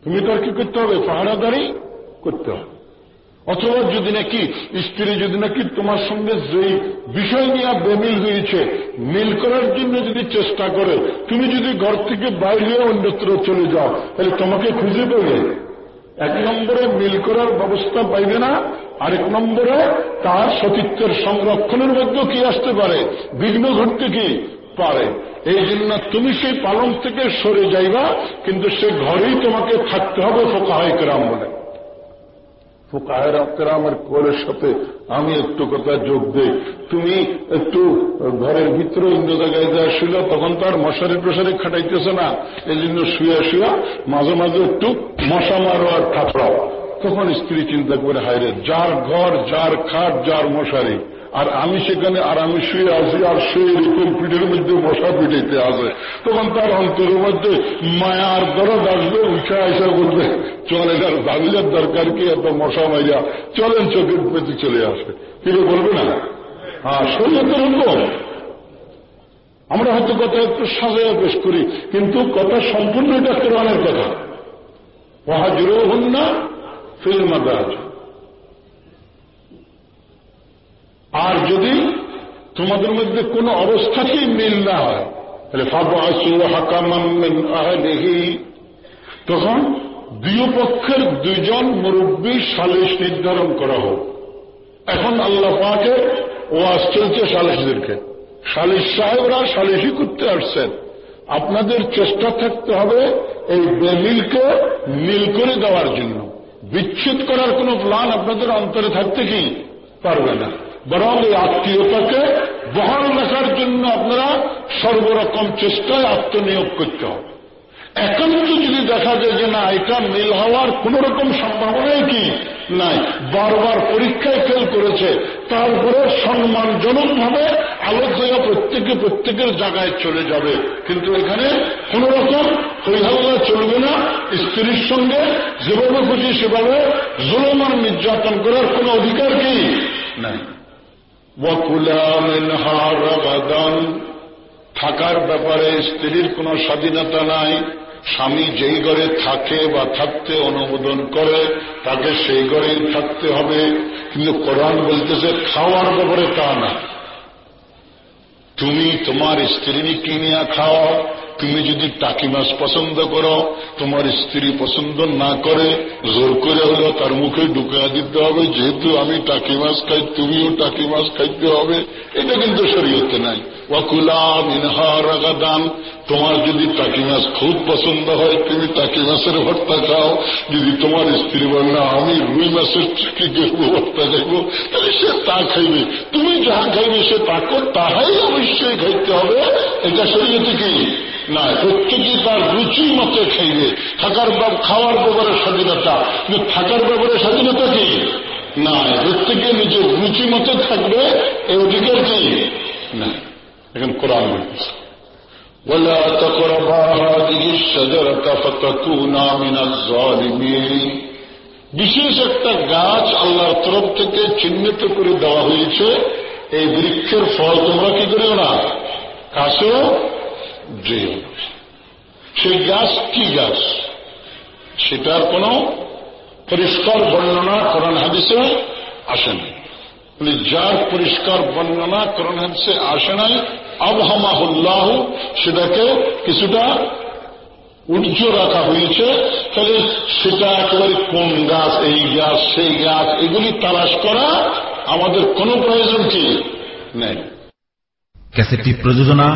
তুমি তার কি করতে হবে? পাহাড়াদারি করতে হবে। অথবা যদি নাকি স্ত্রী যদি নাকি তোমার সঙ্গে যেই বিষয় নিয়ে বেমিল হয়েছে, মিল করার জন্য যদি চেষ্টা করে, তুমি যদি ঘর থেকে বাইরে অন্যত্র চলে যাও, তাহলে তোমাকে খুঁজে পেবে। এক নম্বরে মিল করার ব্যবস্থা পাইবে না, আরেক নম্বরে তার সতীত্বের সংরক্ষণের মধ্যে কি আসতে পারে? বিঘ্ন ঘটতে কি পারে? এই জন্য তুমি সেই পালন থেকে সরে যাইবা, কিন্তু সে ঘরেই তোমাকে থাকতে হবে ফোকাহাই কেরাম বলে। ফোকাহের আমার কোলের সাথে। আমি একটু কথা যোগ দেই। তুমি একটু ঘরের ভিতরে অন্য জায়গায় যা শুল তখন তো আর মশারি প্রসারে খাটাইতেছে না। এই জন্য শুয়ে শুয়া মাঝে মাঝে একটু মশা মারো আর থাপড়াও। তখন স্ত্রী চিন্তা করে, হায়রে, যার ঘর, যার খাট, যার মশারি আর আমি সেখানে, আর আমি শুয়ে আসি আর শুয়ে এরকম পিঠের মধ্যে মশা পিঠাইতে আসে তখন তার অন্তরের মধ্যে মায়ার দরদ আসবে, উঠে আসা বলবে, চল এটার দাবিলের দরকার কি এত মশা মাইয়া চলেন, চোখের পেতে চলে আসে ফিরে বলবে না? হ্যাঁ শরীয়তে এরকম আমরা হয়তো কথা একটু সাজায় পেশ করি, কিন্তু কথা সম্পূর্ণ এটা কোরআনের কথা। ওহাজুর হন না ফিল্ম আছে আর যদি তোমাদের মধ্যে কোনো অবস্থাতেই মিল না হয়, তাহলে ফাবু হাকামি তখন দুই পক্ষের দুইজন মুরব্বী সালিশ নির্ধারণ করা হোক। এখন আল্লাহ পাকে ওয়াজ চলছে সালিশদেরকে। সালিশ সাহেবরা সালিশই করতে আসছেন। আপনাদের চেষ্টা থাকতে হবে এই বেমিলকে মিল করে দেওয়ার জন্য। বিচ্ছেদ করার কোন প্ল্যান আপনাদের অন্তরে থাকতে কি পারবে না। বরং এই আত্মীয়তাকে বহাল রাখার জন্য আপনারা সর্বরকম চেষ্টায় আত্মনিয়োগ করতে হবে। একান্ত যদি দেখা যায় যে না, এটা মিল হওয়ার কোন রকম সম্ভাবনাই কি? নাই। বারবার পরীক্ষায় ফেল করেছে, তারপরে সম্মানজনক ভাবে আলোচনা প্রত্যেকে প্রত্যেকের জায়গায় চলে যাবে। কিন্তু এখানে কোন রকম হৈহাল্লা চলবে না। স্ত্রীর সঙ্গে যেভাবে খুশি সেভাবে জুলমান নির্যাতন করার কোন অধিকার কি? নাই। থাকার ব্যাপারে স্ত্রীর কোন স্বাধীনতা নাই। স্বামী যেই ঘরে থাকে বা থাকতে অনুমোদন করে, তাকে সেই ঘরেই থাকতে হবে। কিন্তু কোরআন বলতেছে, খাওয়ার ব্যাপারে তা না। তুমি তোমার স্ত্রী নিয়ে খাও তুমি যদি টাকি মাছ পছন্দ করো, তোমার স্ত্রী পছন্দ না করে, জোর করে হলো তার মুখে ঢুকিয়ে দিতে হবে, যেহেতু আমি টাকি মাছ খাই, তুমিও টাকি মাছ খাইতে হবে। এটা কিন্তু শরীয়তে নাই। ওয়াকুলা মিনহা রাগাদান। তোমার যদি টাকি মাছ খুব পছন্দ হয়, তুমি টাকি মাছের ভর্তা খাও। যদি তোমার স্ত্রী বল, না, আমি রুই মাছের কি দেখব ভর্তা খাইবো, তাহলে সে তা খাইবে। তুমি যাহা খাইবে সে তাকে, তাহাই অবশ্যই খাইতে হবে। এটা শরীয়তে কি? না প্রত্যেকেই তার রুচি মতে খাইবে থাকার খাওয়ার ব্যাপারে স্বাধীনতা কিন্তু থাকার ব্যাপারে স্বাধীনতা কি না প্রত্যেকে নিজের রুচি মতে থাকবে এই অধিকার কি না এখন কোরআন বলতেছে ولا تقربا هذه الشجرة فتكونا من الظالمين বিশেষ একটা গাছ আল্লাহর তরফ থেকে চিহ্নিত করে দেওয়া হয়েছে এই বৃক্ষের ফল তোমরা কি করিও না কাছেও যেও সেই গাছ কি গাছ? সেটার কোন পরিষ্কার বর্ণনা কোরআন হাদিসে আসে নাই। যার পরিষ্কার বর্ণনা কোরআন হাদিসে আসে নাই, আবহামাহুল্লাহ, সেটাকে কিছুটা উজ্জ রাখা হয়েছে। তাহলে সেটা একেবারে কোন গাছ, এই গাছ, সেই গাছ, এগুলি তালাশ করা আমাদের কোনো প্রয়োজন কি? নেই। ক্যাসেটটি প্রযোজনা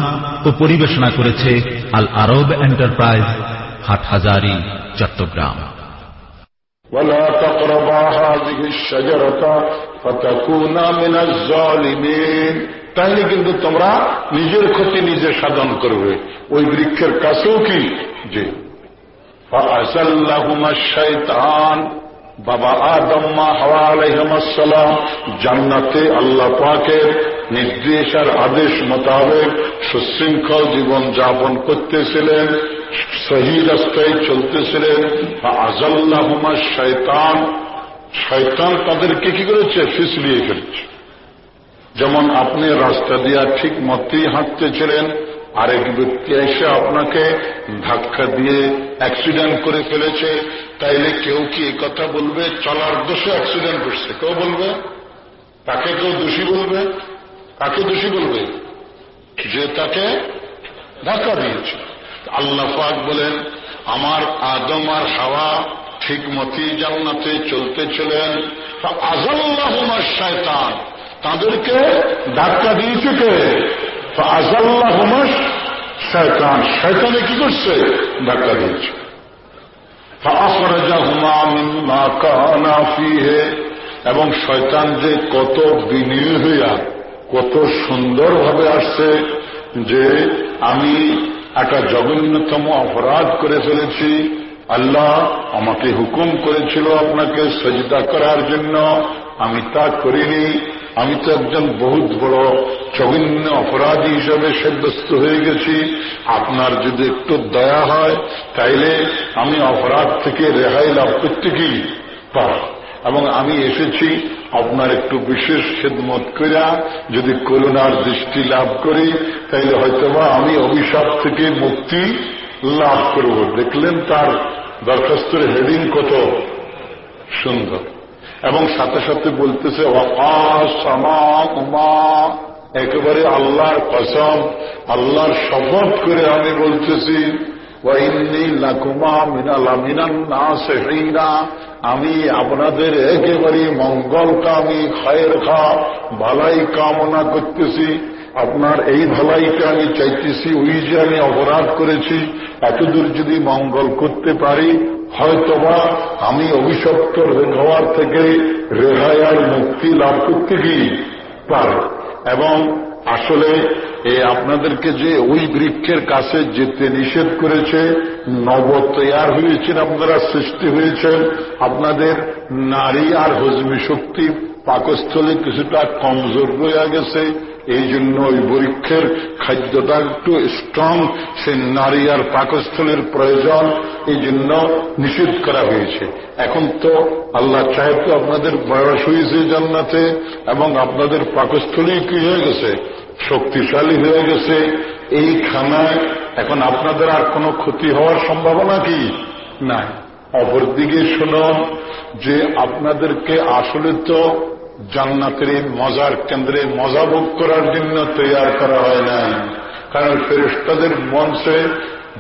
ও পরিবেশনা করেছে আল আরব এন্টারপ্রাইজ হাটহাজারি চট্টগ্রাম ولا تقربا هذه الشجرة فتكونا من الظالمين তাহলে কিন্তু তোমরা নিজের ক্ষতি নিজে সাধন করবে ওই বৃক্ষের কাছেও কি যে শৈতান বাবা আদম্মা হাওয়া আলাইহাম জান্নাতে আল্লাহ পাকের নির্দেশ আর আদেশ মোতাবেক সুশৃঙ্খল জীবন যাপন করতেছিলেন, সহি রাস্তায় চলতেছিলেন। আজাল্লাহুমা শয়তান শয়তান তাদেরকে কি করেছে? ফিসলিয়ে ফেলছে। যেমন আপনি রাস্তা দিয়া ঠিক মতেই হাঁটতেছিলেন আরেক ব্যক্তি এসে আপনাকে ধাক্কা দিয়ে অ্যাক্সিডেন্ট করে ফেলেছে। তাইলে কেউ কি এই কথা বলবে? চলার দোষে অ্যাক্সিডেন্ট করছে। কেউ বলবে? তাকে কেউ দোষী বলবে? কাকে দোষী বলবে? যে তাকে ধাক্কা দিয়েছে। আল্লাহ পাক বলেন, আমার আদম আর হাওয়া ঠিক মতি জান্নাতে চলতে ছিলেন আজাল্লাহুমার শয়তান। তাদেরকে ধাক্কা দিয়েছে কে? আজাল্লাহুমার শয়তান শয়তানে কি করছে? ধাক্কা দিয়েছে। এবং শয়তান যে কত বিনিয়োগ হইয়া কত সুন্দরভাবে আসছে যে আমি একটা জঘন্যতম অপরাধ করে ফেলেছি। আল্লাহ আমাকে হুকুম করেছিল আপনাকে সজিদা করার জন্য। আমি তা করিনি। আমি তো একজন বহুত বড় জঘন্য অপরাধী হিসাবে সাব্যস্ত হয়ে গেছি। আপনার যদি একটু দয়া হয়, তাইলে আমি অপরাধ থেকে রেহাই লাভ করতে কি? পার এবং আমি এসেছি আপনার একটু বিশেষ খেদমত করিয়া যদি করুণার দৃষ্টি লাভ করি, তাইলে হয়তোবা আমি অভিশাপ থেকে মুক্তি লাভ করব। দেখলেন তার দরখাস্তের হেডিং কত সুন্দর। এবং সাথে সাথে বলতেছে একেবারে আল্লাহর কসম, আল্লাহর শপথ করে আমি বলতেছি আমি আপনাদের একেবারে মঙ্গল কামি, খায়ের খা, ভালাই কামনা করতেছি। আপনার এই ভালাইটা আমি চাইতেছি, ওই যে আমি অপরাধ করেছি, এতদূর যদি মঙ্গল করতে পারি, হয়তোবা আমি অভিশপ্ত হওয়ার থেকে রেহাই আর মুক্তি লাভ করতে কি পারে? এবং আসলে এ আপনাদেরকে যে ওই বৃক্ষের কাছে যেতে নিষেধ করেছে নব তৈয়ার হয়েছেন, আপনারা সৃষ্টি হয়েছেন, আপনাদের নারী আর হজমি শক্তি পাকস্থলে কিছুটা কমজোর রয়ে গেছে। এই জন্য ওই বৃক্ষের খাদ্যটা একটু স্ট্রং সে নারী আর পাকস্থলের প্রয়োজন, এই জন্য নিষেধ করা হয়েছে। এখন তো আল্লাহ চাহে তো আপনাদের বয়স হয়েছে জান্নাতে, এবং আপনাদের পাকস্থলী কি হয়ে গেছে? শক্তিশালী হয়ে গেছে। এই খানায় এখন আপনাদের আর কোনো ক্ষতি হওয়ার সম্ভাবনা কি? নাই। অপরদিকে শুনুন, যে আপনাদেরকে আসলে তো জান্নাতের মজার কেন্দ্রে মজা ভোগ করার জন্য তৈরি করা হয় নাই কারণ ফেরেস্তাদের মঞ্চে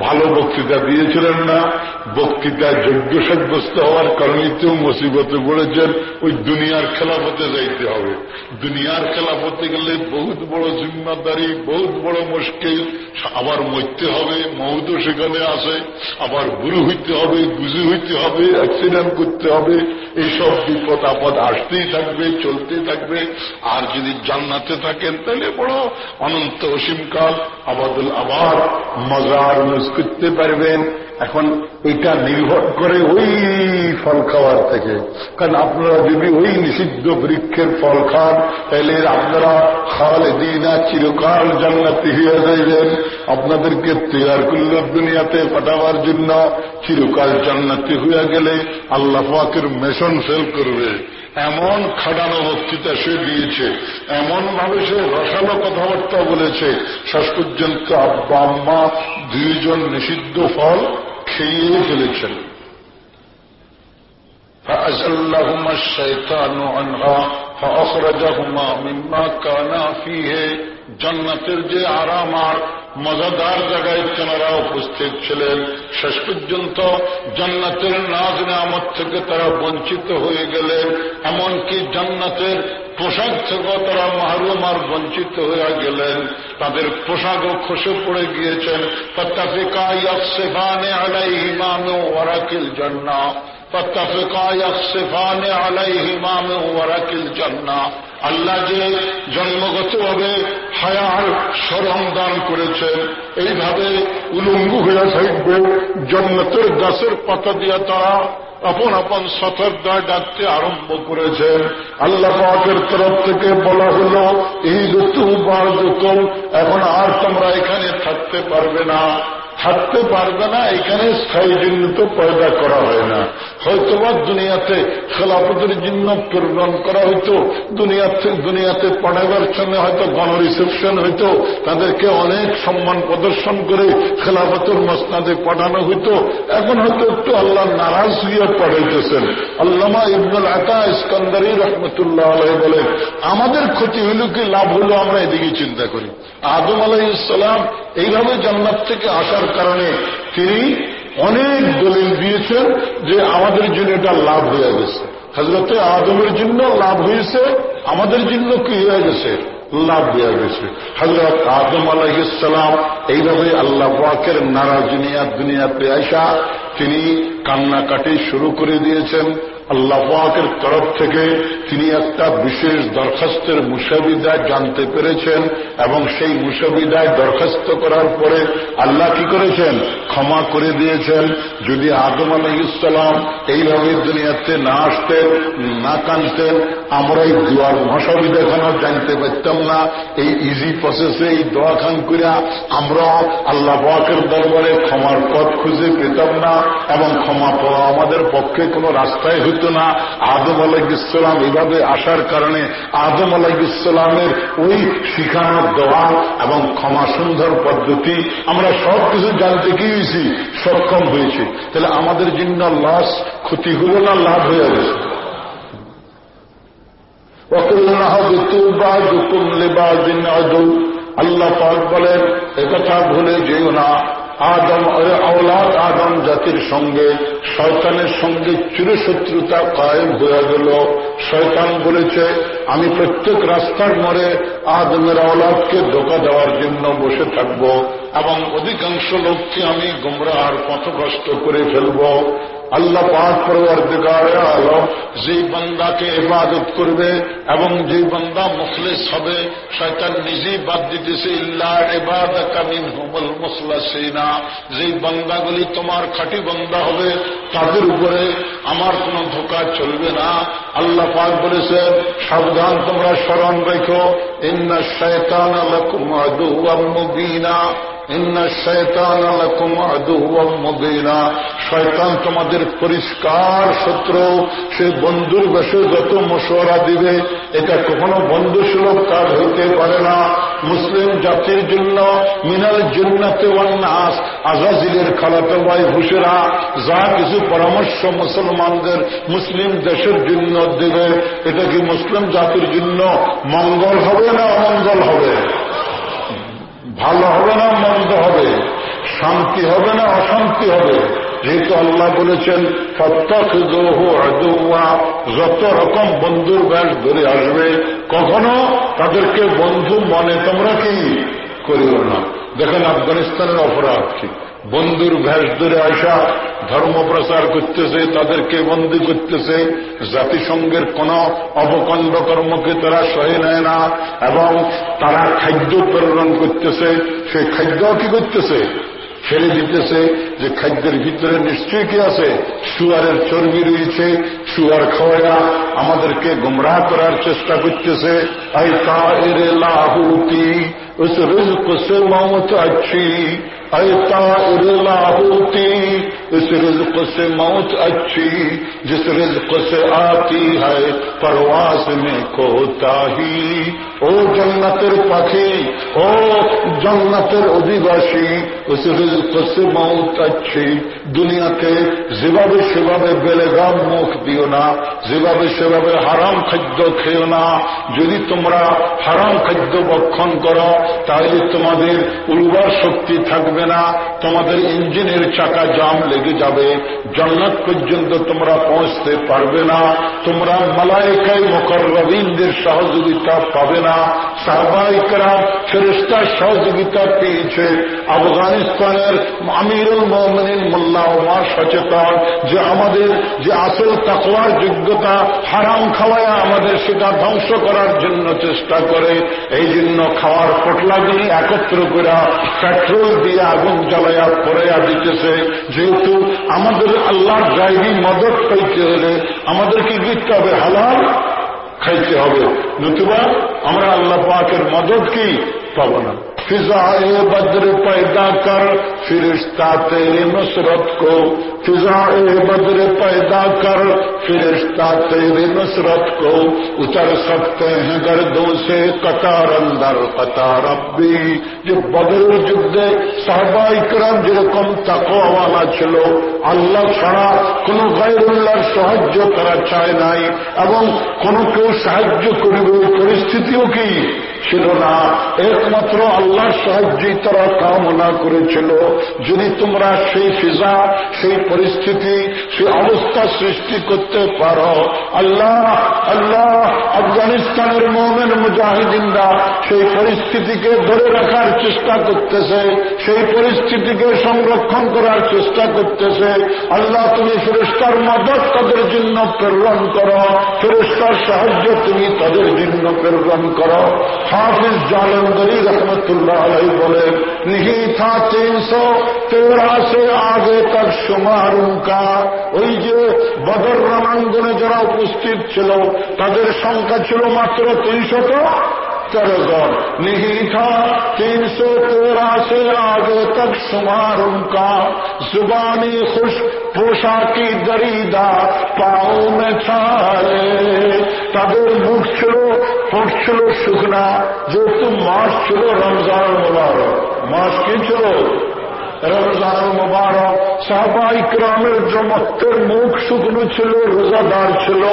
ভালো বক্তৃতা দিয়েছিলেন না। বক্তৃতায় যোগ্য সাব্যস্ত হওয়ার কারণেতেও মুসিবতে পড়েছেন। ওই দুনিয়ার খেলাফতে যাইতে হবে। দুনিয়ার খেলাফতে গেলে বহুত বড় জিম্মাদারি, বহুত বড় মুশকিল। আবার মরতে হবে মৌতো সেখানে আসে আবার গুরু হইতে হবে, গুজু হইতে হবে অ্যাক্সিডেন্ট করতে হবে। এইসব বিপদ আপদ আসতেই থাকবে, চলতেই থাকবে। আর যদি জান্নাতে থাকেন, তাহলে বড় অনন্ত অসীমকাল আবাদুল আবার, মজার মুজ করতে পারবেন। এখন ওইটা নির্ভর করে ওই ফল খাওয়ার থেকে। কারণ আপনারা যদি ওই নিষিদ্ধ বৃক্ষের ফল খান, তাহলে আপনারা খাল দিনা চিরকাল জান্নাতি হয়ে যাইবেন। আপনাদেরকে তৈয়ার করল দুনিয়াতে পাঠাবার জন্য, চিরকাল জান্নাতি হয়ে গেলে আল্লাহ পাকের মেশন সেল করবে। এমন খাটানো বক্তৃতা সে দিয়েছে এমন ভাবে সে রসালো কথাবার্তা বলেছে শেষ পর্যন্ত আব্বা আম্মা দুইজন নিষিদ্ধ ফল খেয়ে ফেলেছেন فأزلهما الشيطان عنها فأخرجهما مما كانا فيه জান্নাতের যে আরাম আর মজাদার জায়গায় তেনারা উপস্থিত ছিলেন। শেষ পর্যন্ত জান্নাতের নাজ নামত থেকে তারা বঞ্চিত হয়ে গেলেন। এমনকি জান্নাতের পোশাক থেকেও তারা মাহরুম আর বঞ্চিত হয়ে গেলেন। তাদের পোশাকও খসে পড়ে গিয়েছেন। পত্তাফিকা ইয়াসেফানে আলাই ওয়ারাকিল জন্না পত্তাফিকা ইয়াসেফানে আলাই হিমামে ওয়ারাকিল জন্না আল্লাহ যে জন্মগতভাবে হায়ার স্মরণ দান করেছেন, এইভাবে উলঙ্গু হয়ে থাকবে, জন্মতের গাছের পাতা দিয়া তারা আপন আপন সতর ডাকতে আরম্ভ করেছেন। আল্লাহ পাকের তরফ থেকে বলা হল, এই ঋতু বার এখন আর তোমরা এখানে থাকতে পারবে না। থাকতে পারবে না, এখানে স্থায়ী জন্য তো পয়দা করা হয় না। হয়তোবা দুনিয়াতে খেলাপতির জন্য প্রেরণ করা হইতো, দুনিয়াতে দুনিয়াতে পড়াবার জন্য হয়তো গণ রিসেপশন হইতো, তাদেরকে অনেক সম্মান প্রদর্শন করে খেলাফতের মসনাদে পাঠানো হইতো। এখন হয়তো একটু আল্লাহ নারাজ হইয়া পড়াইতেছেন। আল্লামা ইবনুল আতা ইস্কান্দারি রহমতুল্লাহ আলহ বলেন, আমাদের ক্ষতি হইল কি, লাভ হইল আমরা এদিকে চিন্তা করি। আদম আলাই ইসলাম এইভাবে জান্নাত থেকে আসার কারণে তিনি অনেক দলিল দিয়েছেন যে আমাদের জন্য এটা লাভ হয়ে গেছে। হজরতে আদমের জন্য লাভ হয়েছে, আমাদের জন্য কি হয়ে গেছে? লাভ দেওয়া গেছে। হজরত আদম আলাইসালাম এইভাবে আল্লাহ ওয়াকের নারাজনিয়া দুনিয়াতে আসা তিনি কান্নাকাটি শুরু করে দিয়েছেন। আল্লাহ পাকের তরফ থেকে তিনি একটা বিশেষ দরখাস্তের মুসাবিদায় জানতে পেরেছেন এবং সেই মুসাবিদায় দরখাস্ত করার পরে আল্লাহ কি করেছেন? ক্ষমা করে দিয়েছেন। যদি আদম আলী ইসলাম এইভাবে দুনিয়াতে না আসতেন, না কানতেন আমরা এই দুয়ার মহাসবিদা এখানে জানতে পারতাম না। এই ইজি প্রসেসে এই দোয়া খান করিয়া আমরা আল্লাহ পাকের দরবারে ক্ষমার পথ খুঁজে পেতাম না এবং ক্ষমা পাওয়া আমাদের পক্ষে কোনো রাস্তায় হইত না। আদম আলাইসালাম এইভাবে আসার কারণে আদম আলাইসালামের ওই শিখানোর দোয়া এবং ক্ষমা সুন্দর পদ্ধতি আমরা সব কিছু জানতে গিয়েছি, সক্ষম হয়েছি। তাহলে আমাদের জন্য লস ক্ষতি হল না লাভ হয়ে গেছে? আল্লাহ পাক বলেন একথা ভুলে যেও না। আদম আওলাদ আদম জাতির সঙ্গে, শয়তানের সঙ্গে চিরশত্রুতা কায়েম হয়ে গেল। শয়তান বলেছে, আমি প্রত্যেক রাস্তার মরে আদমের আওলাদকে ধোকা দেওয়ার জন্য বসে থাকব এবং অধিকাংশ লোককে আমি গুমরাহার পথভ্রষ্ট করে ফেলব। আল্লাহ পাক পরবর্তীকার আলম, যেই বান্দাকে ইবাদত করবে এবং যেই বান্দা মুখলেস হবে, শয়তান নিজেই বাদ দিতেছে, ইল্লা এবাদ কামিন হুমল মুখলাসিনা। যেই বান্দাগুলি তোমার খাটি বান্দা হবে, তাদের উপরে আমার কোন ধোকা চলবে না। আল্লাহ পাক বলেছেন, সাবধান তোমরা স্মরণ রেখো, ইন্না শয়তান লাকুম আদুওয়াম মুবিনা। শয়তান তোমাদের পরিষ্কার শত্রু, সে বন্ধুর বেশে যত মশোয়ারা দিবে, এটা কখনো বন্ধুসুলভ কাজ হইতে পারে না। মুসলিম জাতির জন্য, মিনাল জুন্নাতে নাস, আজাজিলের খালাতো ভাই হুসেরা যা কিছু পরামর্শ মুসলমানদের মুসলিম দেশের জন্য দেবে, এটা কি মুসলিম জাতির জন্য মঙ্গল হবে না অমঙ্গল হবে? ভালো হবে না, মন্দ হবে। শান্তি হবে না, অশান্তি হবে। যেহেতু আল্লাহ বলেছেন যত রকম বন্ধুর ব্যাস ধরে আসবে, কখনো তাদেরকে বন্ধু মনে তোমরা কি করিও না। দেখেন আফগানিস্তানের অপরাধ কি। বন্ধুর ভ্যাস ধরে আসা, ধর্ম প্রচার করতেছে, তাদেরকে বন্দি করতেছে, জাতিসংঘের কোন অবকণ্ড কর্মকে তারা সহে নেয় না, এবং তারা খাদ্য প্রেরণ করতেছে। সেই খাদ্য কি করতেছে? ছেড়ে দিতেছে যে খাদ্যের ভিতরে নিশ্চয়ই কি আছে? সুয়ারের চর্বি রয়েছে, সুয়ার খাওয়া আমাদেরকে গুমরাহ করার চেষ্টা করতেছে। আই তা এরে লাহুতি উস রিজক সে মমত ہوتی اس رزق سے موت اچھی, جس رزق سے آتی ہے, پرواز میں ہی۔ ও জন্নাতের পাখি ও জন্নাতের অধিবাসী উস রিজকসে মৌত আছে দুনিয়াতে যেভাবে সেভাবে বেলেগাম মুখ দিও না যেভাবে সেভাবে হারাম খাদ্য খেও না যদি তোমরা হারাম খাদ্য বক্ষণ করো তাহলে তোমাদের উর্বর শক্তি থাকবে থাকবে না, তোমাদের ইঞ্জিনের চাকা জাম লেগে যাবে। জন্নত পর্যন্ত তোমরা পৌঁছতে পারবে না। তোমরা মালায়কাই রবীন্দ্রের সহযোগিতা পাবে না। সাহবাহিকরা ফেরিস্তার সহযোগিতা পেয়েছে। আফগানিস্তানের আমিরুল মোহামিন মোল্লা ওমার সচেতন যে আমাদের যে আসল তাকওয়ার যোগ্যতা হারাম খাওয়ায় আমাদের সেটা ধ্বংস করার জন্য চেষ্টা করে। এই জন্য খাওয়ার পোটলাগুলি একত্র করে পেট্রোল দিয়ে আগুন জ্বালাইয়া পড়াইয়া দিতেছে। যেহেতু আমাদের আল্লাহর জায়গি মদত পাইতে হলে আমাদেরকে দিতে হবে হালাল, খাইতে হবে। নতুবা আমরা আল্লাহ পাকের মদত কি? পাবো না। فضائے بدر پیدا کر، فرشتہ تیری نصرت کو فضائے بدر پیدا کر، فرشتہ تیری نصرت کو اتر سکتے ہیں گردوں سے قطار اندر قطار ابھی جو بدر جب دے جدے صحابہ جو کم تکو والا چلو، اللہ چھڑا کن কোনো গাইরুল্লাহ সাহায্য তারা চায় নাই এবং কোনো কেউ সাহায্য کرو পরিস্থিতিও کی؟ ছিল না। একমাত্র আল্লাহর সাহায্যেই তারা কামনা করেছিল। যদি তোমরা সেই ফিজা, সেই পরিস্থিতি, সেই অবস্থা সৃষ্টি করতে পারো, আল্লাহ আল্লাহ, আফগানিস্তানের মোমেন মুজাহিদিনরা সেই পরিস্থিতিকে ধরে রাখার চেষ্টা করতেছে, সেই পরিস্থিতিকে সংরক্ষণ করার চেষ্টা করতেছে। আল্লাহ, তুমি ফেরেস্তার মদত তাদের জন্য প্রেরণ করো ফেরেস্তার সাহায্য তুমি তাদের জন্য প্রেরণ করো। हाफिज जालंदरी रहमतुल्लाह बोले नहीं था तीन सौ तेरह से आगे तक शुमार उनका ওই যে বদর রণাঙ্গনে যারা উপস্থিত ছিল তাদের সংখ্যা ছিল মাত্র তিনশত کر نہیں تھا تین سو تیرہ سے آگے تک شمار ان کا۔ زبانی خوش پوشا کی دار پاؤں میں تھا تب ملو پکسلو سکھنا جو تم ماسک چلو رمضان موا لو ماسک چلو রমজান মোবারক সাহবা ইকরামের জমত্তের মুখ শুকনো ছিল, রোজাদার ছিল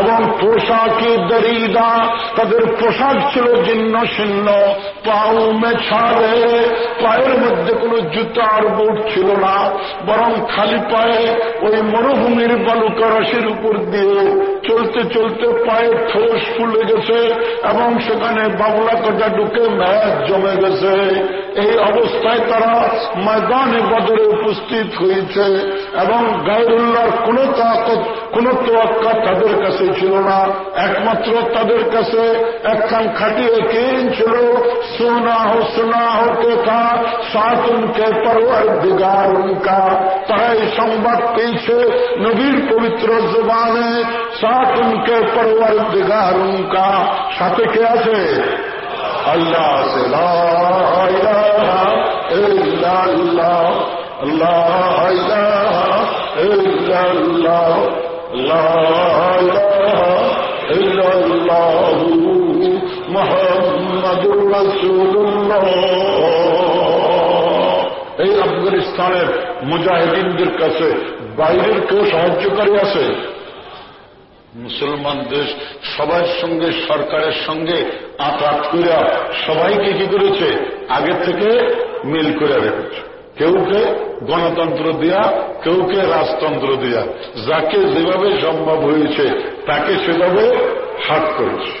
এবং পোশাকি দরিদা, তাদের পোশাক ছিল জীর্ণ শীর্ণ পাও ছাড়ে, পায়ের মধ্যে কোনো জুতার বুট ছিল না, বরং খালি পায়ে ওই মরুভূমির বালুকা রাশির উপর দিয়ে চলতে চলতে পায়ে ঠোস ফুলে গেছে এবং সেখানে বাবলা কাটা ঢুকে ম্যাচ জমে গেছে। এই অবস্থায় তারা ময়দানে বদরে উপস্থিত হয়েছে এবং গায়রুল্লাহর কোন তাকত, কোন তোয়াক্কা তাদের কাছে ছিল না। একমাত্র তাদের কাছে একখান খাটিয়ে কেন ছিল, সোনা হো সোনা হো কে কা সাত উনকে পরওয়ার উনকা তারা এই সংবাদ পেয়েছে নবীর পবিত্র জবানে। সাত উনকে পরওয়ার দিগার উনকা সাথে কে আছে আল্লাহ আছে লা ইলাহা ইল্লাল্লাহ লা ইলাহা ইল্লাল্লাহ লা ইলাহা ইল্লাল্লাহ মুহাম্মাদুর রাসূলুল্লাহ এই আফগানিস্তানের মুজাহিদিনদের কাছে বাইরের কেউ সাহায্যকারী আছে মুসলমান দেশ সবার সঙ্গে, সরকারের সঙ্গে আতাত করিয়া সবাইকে কি করেছে? আগে থেকে মিল করে রেখেছে। কেউকে গণতন্ত্র দেয়া কেউকে রাজতন্ত্র দেয়া। যাকে যেভাবে সম্ভব হয়েছে, তাকে সেভাবে হাত করেছে।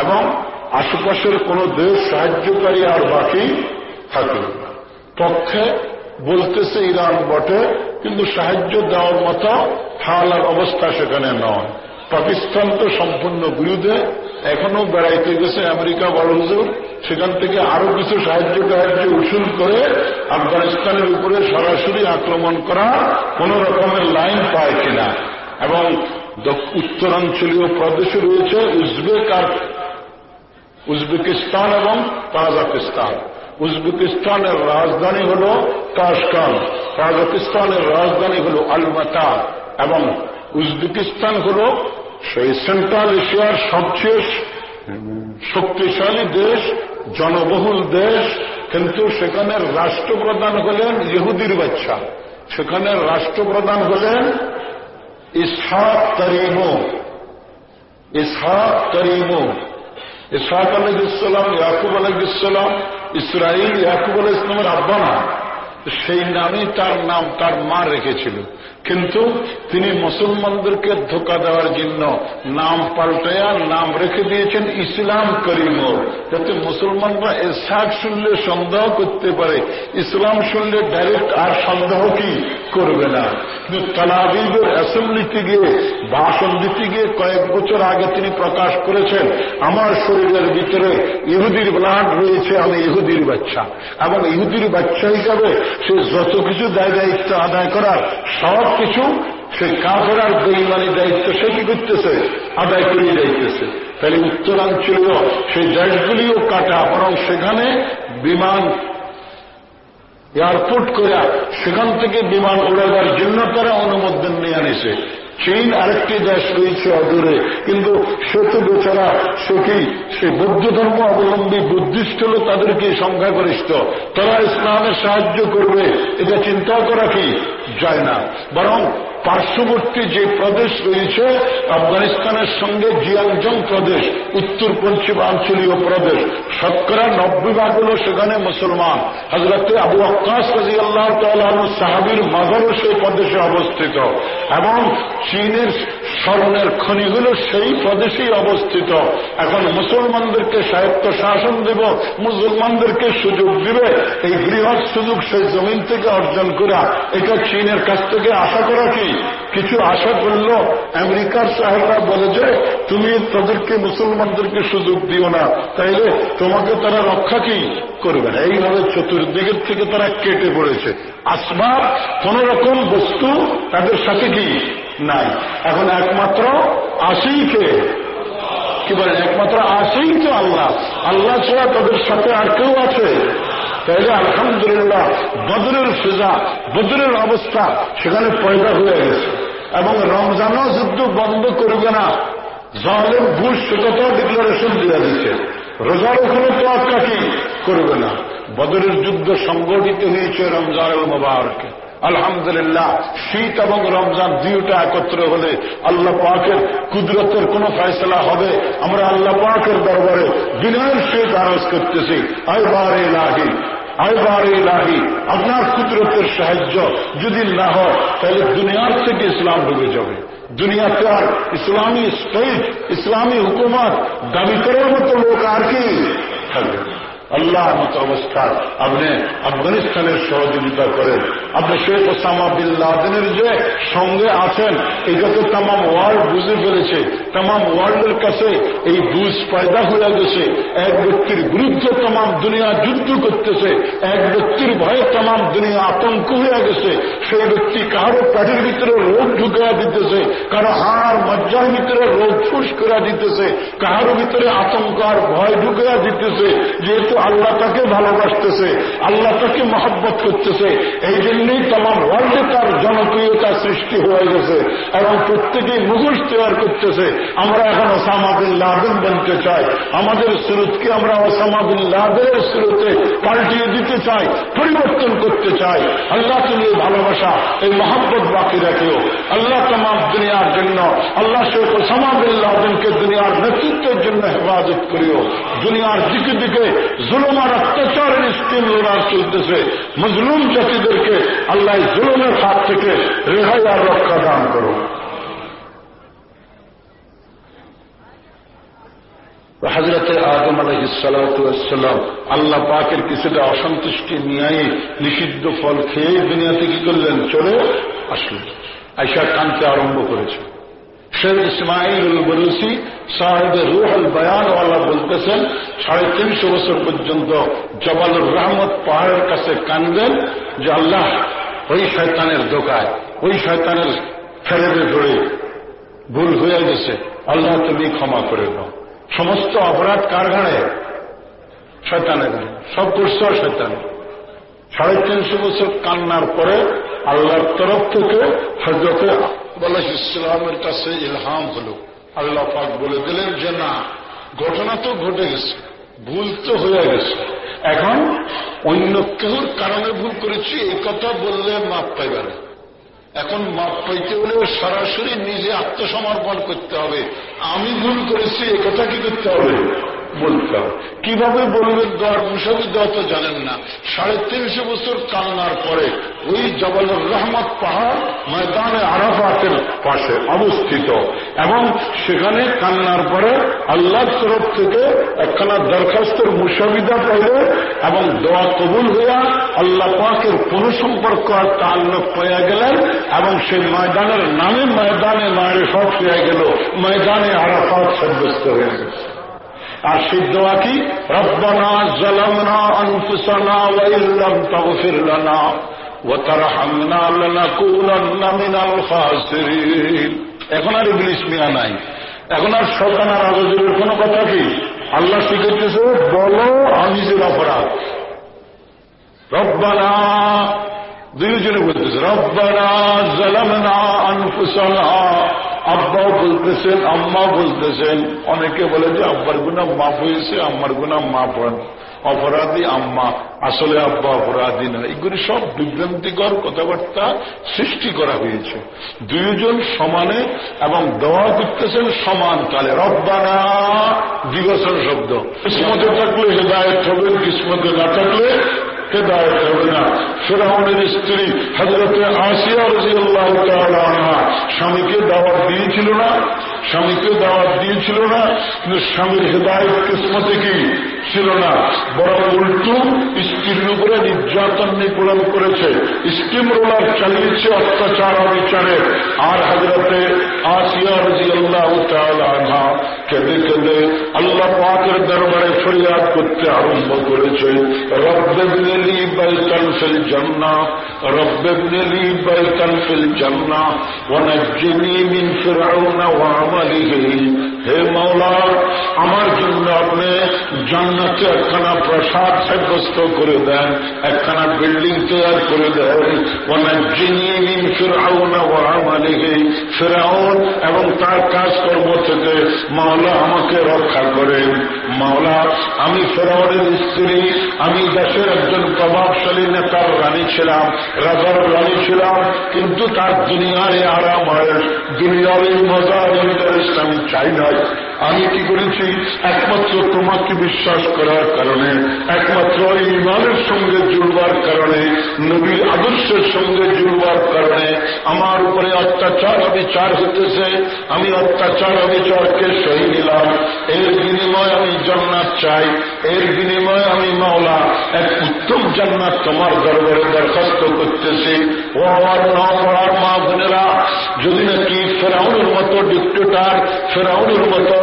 এবং আশেপাশের কোন দেশ সাহায্যকারী আর বাকি থাকবে না। পক্ষে বলতেছে ইরান বটে, কিন্তু সাহায্য দেওয়ার মতো হাল অবস্থা সেখানে নয়। পাকিস্তান তো সম্পূর্ণ বিরুদ্ধে এখনও বেড়াইতে গেছে আমেরিকা বড় হুজুর। সেখান থেকে আরও কিছু সাহায্য সাহায্য উসুল করে আফগানিস্তানের উপরে সরাসরি আক্রমণ করা কোন রকমের লাইন পায় কিনা। এবং উত্তরাঞ্চলীয় প্রদেশে রয়েছে উজবেক আর উজবেকিস্তান এবং তাজাকিস্তান। উজবেকিস্তানের রাজধানী হল তাসকান কাজাকিস্তানের রাজধানী হল আলমাতা। এবং উজবেকিস্তান হল সেই সেন্ট্রাল এশিয়ার সবচেয়ে শক্তিশালী দেশ, জনবহুল দেশ, কিন্তু সেখানের রাষ্ট্রপ্রধান হলেন ইহুদির বাচ্চা। সেখানের রাষ্ট্রপ্রধান হলেন ইসহাক তরিমো ইসহাক তরিমো ইসহাক আলহিসাম ইয়াকুব আলহিসাম ইসরাইল ইয়াকুব আল ইসলামের আব্বা সেই নামই তার নাম, তার মা রেখেছিল। কিন্তু তিনি মুসলমানদেরকে ধোকা দেওয়ার জন্য নাম পাল্টায়া, নাম রেখে দিয়েছেন ইসলাম করিম যাতে মুসলমানরা এসাক শুনলে সন্দেহ করতে পারে। ইসলাম শুনলে ডাইরেক্ট আর সন্দেহ কি? করবে না। কিন্তু তালাবিবের অ্যাসেম্বলিতে গিয়ে, ভাষণ দিতে গিয়ে কয়েক বছর আগে তিনি প্রকাশ করেছেন, আমার শরীরের ভিতরে ইহুদির ব্লাড রয়েছে, আমি ইহুদির বাচ্চা। এবং ইহুদির বাচ্চা হিসাবে সে যত কিছু দায় দায়িত্ব আদায় করার, সব কিছু সে কাফের আর বেইমানি দায়িত্ব সে কি করতেছে? আদায় করিয়ে যাইতেছে তাহলে উত্তরাঞ্চলীয় সেই দেশগুলিও কাটা। বরং সেখানে বিমান এয়ারপোর্ট করে সেখান থেকে বিমান উড়াবার জন্য তারা অনুমোদন নিয়ে আনেছে। চীন আরেকটি দেশ রয়েছে অদূরে। কিন্তু সে তো বেচারা সখী সে বৌদ্ধ ধর্ম অবলম্বী বুদ্ধিস্ট হল তাদেরকে সংখ্যাগরিষ্ঠ। তারা ইসলামের সাহায্য করবে, এটা চিন্তা করা কি? যায় না। বরং পার্শ্ববর্তী যে প্রদেশ রয়েছে, আফগানিস্তানের সঙ্গে জিয়াংজং প্রদেশ, উত্তর পশ্চিমাঞ্চলীয় প্রদেশ, শতকরা নব্বই ভাগ হল সেখানে মুসলমান। হজরত আবু আকাশ রাজি আল্লাহ সাহাবির মাজারও সেই প্রদেশে অবস্থিত এবং চীনের স্মরণের খনিগুলো সেই প্রদেশেই অবস্থিত। এখন মুসলমানদেরকে সাহিত্য শাসন দেব, মুসলমানদেরকে সুযোগ দিবে, এই বৃহৎ সুযোগ সেই জমিন থেকে অর্জন করা, এটা চীনের কাছ থেকে আশা করা কি? কিছু আশা করল আমেরিকার সাহেবরা বলে যে, তুমি তাদেরকে মুসলমানদেরকে সুযোগ দিও না। তাইলে তোমাকে তারা রক্ষা কি করবে না? এইভাবে চতুর্দিকের থেকে তারা কেটে পড়েছে। আসবার কোন রকম বস্তু তাদের সাথে কি নাই। এখন একমাত্র আসেই কে কি বলেন? একমাত্র আসেই তো আল্লাহ। আল্লাহ ছাড়া তাদের সাথে আর কেউ আছে? তাইলে আলহামদুলিল্লাহ বদরের ফিজা, বদরের অবস্থা সেখানে পয়দা হয়ে গেছে। এবং রমজানও যুদ্ধ বন্ধ করবে না। জলের ভুল সেটাও ডিক্লারেশন দিয়ে দিচ্ছে রোজার ওখানে তো আটকা কি করবে না। বদরের যুদ্ধ সংগঠিত হয়েছে রমজানুল মোবারকে। আলহামদুলিল্লাহ, শীত এবং রমজান দুইটা একত্র হলে আল্লাহ পাকের কুদরতের কোন ফয়সলা হবে। আমরা আল্লাহ পাকের দরবারে বিনয়ের সহিত আরজ করতেছি। আইবার লাহি আইবার লাহি আপনার কুদরতের সাহায্য যদি না হয়, তাহলে দুনিয়ার থেকে ইসলাম ডুবে যাবে। দুনিয়াতে আর ইসলামী স্টেট, ইসলামী হুকুমত দাবি করার মতো লোক আর কি থাকবে আল্লাহ মতো অবস্থা আপনি আফগানিস্তানের সহযোগিতা করেন। আপনি শেখ ওসামা বিল্লাদিনের যে সঙ্গে আছেন, এটা তো তাম ওয়ার্ল্ড বুঝে ফেলেছে। তাম ওয়ার্ল্ডের কাছে এই বুঝ পয়দা হয়ে গেছে। এক ব্যক্তির বিরুদ্ধে তাম দুনিয়া যুদ্ধ করতেছে। এক ব্যক্তির ভয়ে তাম দুনিয়া আতঙ্ক হয়ে গেছে। সেই ব্যক্তি কারও পেটের ভিতরে রোগ ঢুকা দিতেছে, কারও হাড় মজ্জার ভিতরে রোগ ফুস করে দিতেছে, কারও ভিতরে আতঙ্ক আর ভয় ঢুকিয়া দিতেছে। যেহেতু আল্লাহ তাকে ভালোবাসতেছে, আল্লাহ তাকে মহব্বত করতেছে। এই জন্যই তোমার ওয়ার্ল্ডে তার জনপ্রিয়তা সৃষ্টি হয়ে গেছে এবং প্রত্যেকেই মুখোশ তৈরি করতেছে। আমরা এখন ওসামাবিন লাদেন বলতে চাই। আমাদের স্রোতকে আমরা ওসামাবিন লাদের সুরতে পাল্টিয়ে দিতে চাই, পরিবর্তন করতে চাই আল্লাহ তুমি ভালোবাসা, এই মহব্বত বাকি রাখেও। আল্লাহ তামাম দুনিয়ার জন্য, আল্লাহ শেখ ওসামাবিন দুনিয়ার নেতৃত্বের জন্য হেফাজত করিও। দুনিয়ার দিকে দিকে জুলুম আর অত্যাচারের স্কিম লড়ার চলতেছে। মজলুম জাতিদেরকে আল্লাহ জুলুমের হাত থেকে রেহাই আর রক্ষা দান করো হজরতে আদম আলহিসাল্লাম আল্লাহ পাকের কিছুটা অসন্তুষ্টি নিয়ে নিষিদ্ধ ফল খেয়ে দুনিয়াতে কি করলেন? চলে আসলেন। আইসা কানতে আরম্ভ করেছে। শেখ ইসমাইল বরুসি সাহেব রুহ আল বয়ানওয়ালা বলতেছেন, সাড়ে তিনশো বছর পর্যন্ত জবালুর রহমত পাহাড়ের কাছে কানবেন যে আল্লাহ ওই শয়তানের দোকায়, ওই শয়তানের ফেরেবে ধরে ভুল হয়ে গেছে। আল্লাহ তুমি ক্ষমা করে দাও। সমস্ত অপরাধ কার ঘাড়ে? শয়তানের ঘাড়ে। সব করছে শয়তান। সাড়ে তিনশো বছর কান্নার পরে আল্লাহর তরফ থেকে হজরতে ইসলামের কাছে ইলহাম হল। আল্লাহ পাক বলে দিলেন যে, না, ঘটনা তো ঘটে গেছে। ভুল তো হয়ে গেছে। এখন অন্য কেউর কারণে ভুল করেছি এই কথা বললে মাপ পাইবার এখন মাপ পাইতে হলেও সরাসরি নিজে আত্মসমর্পণ করতে হবে। আমি ভুল করেছি একথা কি করতে হবে? বলতে হবে। কীভাবে বলবেন দর মুসাফি দেওয়া তো জানেন না। সাড়ে তিনশো বছর কান্নার পরে ওই জবালুর রহমত পাহাড় ময়দানে আরাফাতের পাশে অবস্থিত। এবং সেখানে কান্নার পরে আল্লাহর তরফ থেকে একখানা দরখাস্তের মুসাবিদা পাইলে এবং দোয়া কবুল হইয়া আল্লাহ পাকের কোন সম্পর্ক আর তাল্লুক পাইয়া গেলেন এবং সেই ময়দানের নামে ময়দানে মায়ের সব পেয়ে গেল, ময়দানে আরাফাত সাব্যস্ত হয়ে গেছে আর সেই দোয়া কি রব্বানা জলমনা আনফুসানা ওয়াইল্লাম তাগফির লানা ওয়াতারহামনা লানাকুনান্না মিনাল খাসিরিন। এখন আর ইবলিস মিয়া নাই। এখন আর শয়তান আর আজরের কোন কথা কি? আল্লাহ শিখাইতেছে বলো, আমি যে অপরাধ। রব্বানা, দুইজনে বলতেছে, রব্বানা জলমনা আনফুসানা আব্বাও বলতেছেন আম্মা বলতেছেন। অনেকে বলে যে আব্বার গুণা মাফ হয়েছে, আম্মার গুণা মাফ হন অপরাধী আম্মা, আসলে আব্বা অপরাধী না এগুলি সব বিভ্রান্তিকর কথাবার্তা সৃষ্টি করা হয়েছে। দুইজন সমানে এবং দেওয়া করতেছেন সমান কালে। রব্বানা দিবসন শব্দ। কিসমতে থাকলে হেদায়ত হবে, কিসমতে না থাকলে হেদায়ত হবে না ফেরাউনের স্ত্রী হজরতে আসিয়া রাজিয়াল্লাহ তাআলা স্বামীকে দাওয়াত দিয়েছিল না, স্বামীকে দাওয়াত দিয়েছিল না, কিন্তু স্বামীর হেদায়ত কিসমতে কি? ছিল না, বরং উল্টু স্ত্রীর উপরে নির্যাতন নিপূরণ করেছে। স্টিম রোলার চালিয়েছে অত্যাচার অবিচারে আর হজরতে আসিয়া রাজিয়াল্লাহ তাআলা আনহা কেঁদে কেঁদে আল্লাহ পাকের দরবারে ফরিয়াদ করতে আরম্ভ করেছে। রব্বেবনেলি বাইতান ফিল জান্নাহ রব্বেবনেলি বাইতান ফিল জান্নাহ ওয়ানাজ্জিনি মিন ফিরআউনা ওয়া আমালিহি। হে মাওলা, আমার জন্য আপনি জান্নাতে একখানা প্রসাদ সাব্যস্ত করে দেন, একখানা বিল্ডিং তৈরি করে দেন। ওয়ানাজ্জিনি ফিরআউনা ওয়া আমালিহি, ফিরআউন এবং তার কাজকর্ম থেকে মাওলা আমাকে রক্ষা করেন। মাওলা, আমি ফেরাউনের স্ত্রী, আমি দেশের একজন প্রভাবশালী নেতার রানী ছিলাম, রাজার রানী ছিলাম, কিন্তু তার দুনিয়ার আরাম হয়, দুনিয়ার মজা আমি চাই নাই আমি কি করেছি? একমাত্র তোমাকে বিশ্বাস করার কারণে, একমাত্র ইমানের সঙ্গে জুড়বার কারণে, নবীর আদর্শের সঙ্গে জুড়বার কারণে আমার উপরে অত্যাচার, অবিচার হতেছে আমি অত্যাচার, অবিচারকে সহি নিলাম। এর বিনিময় আমি জান্নাত চাই। এর বিনিময়ে আমি মাওলা এক উত্তম জান্নাত তোমার দরবারে দরখাস্ত করতেছি। ও আমার না পড়ার মা বোনেরা যদি নাকি ফেরাউনের মতো ডিক্টেটার, ফেরাউনের মতো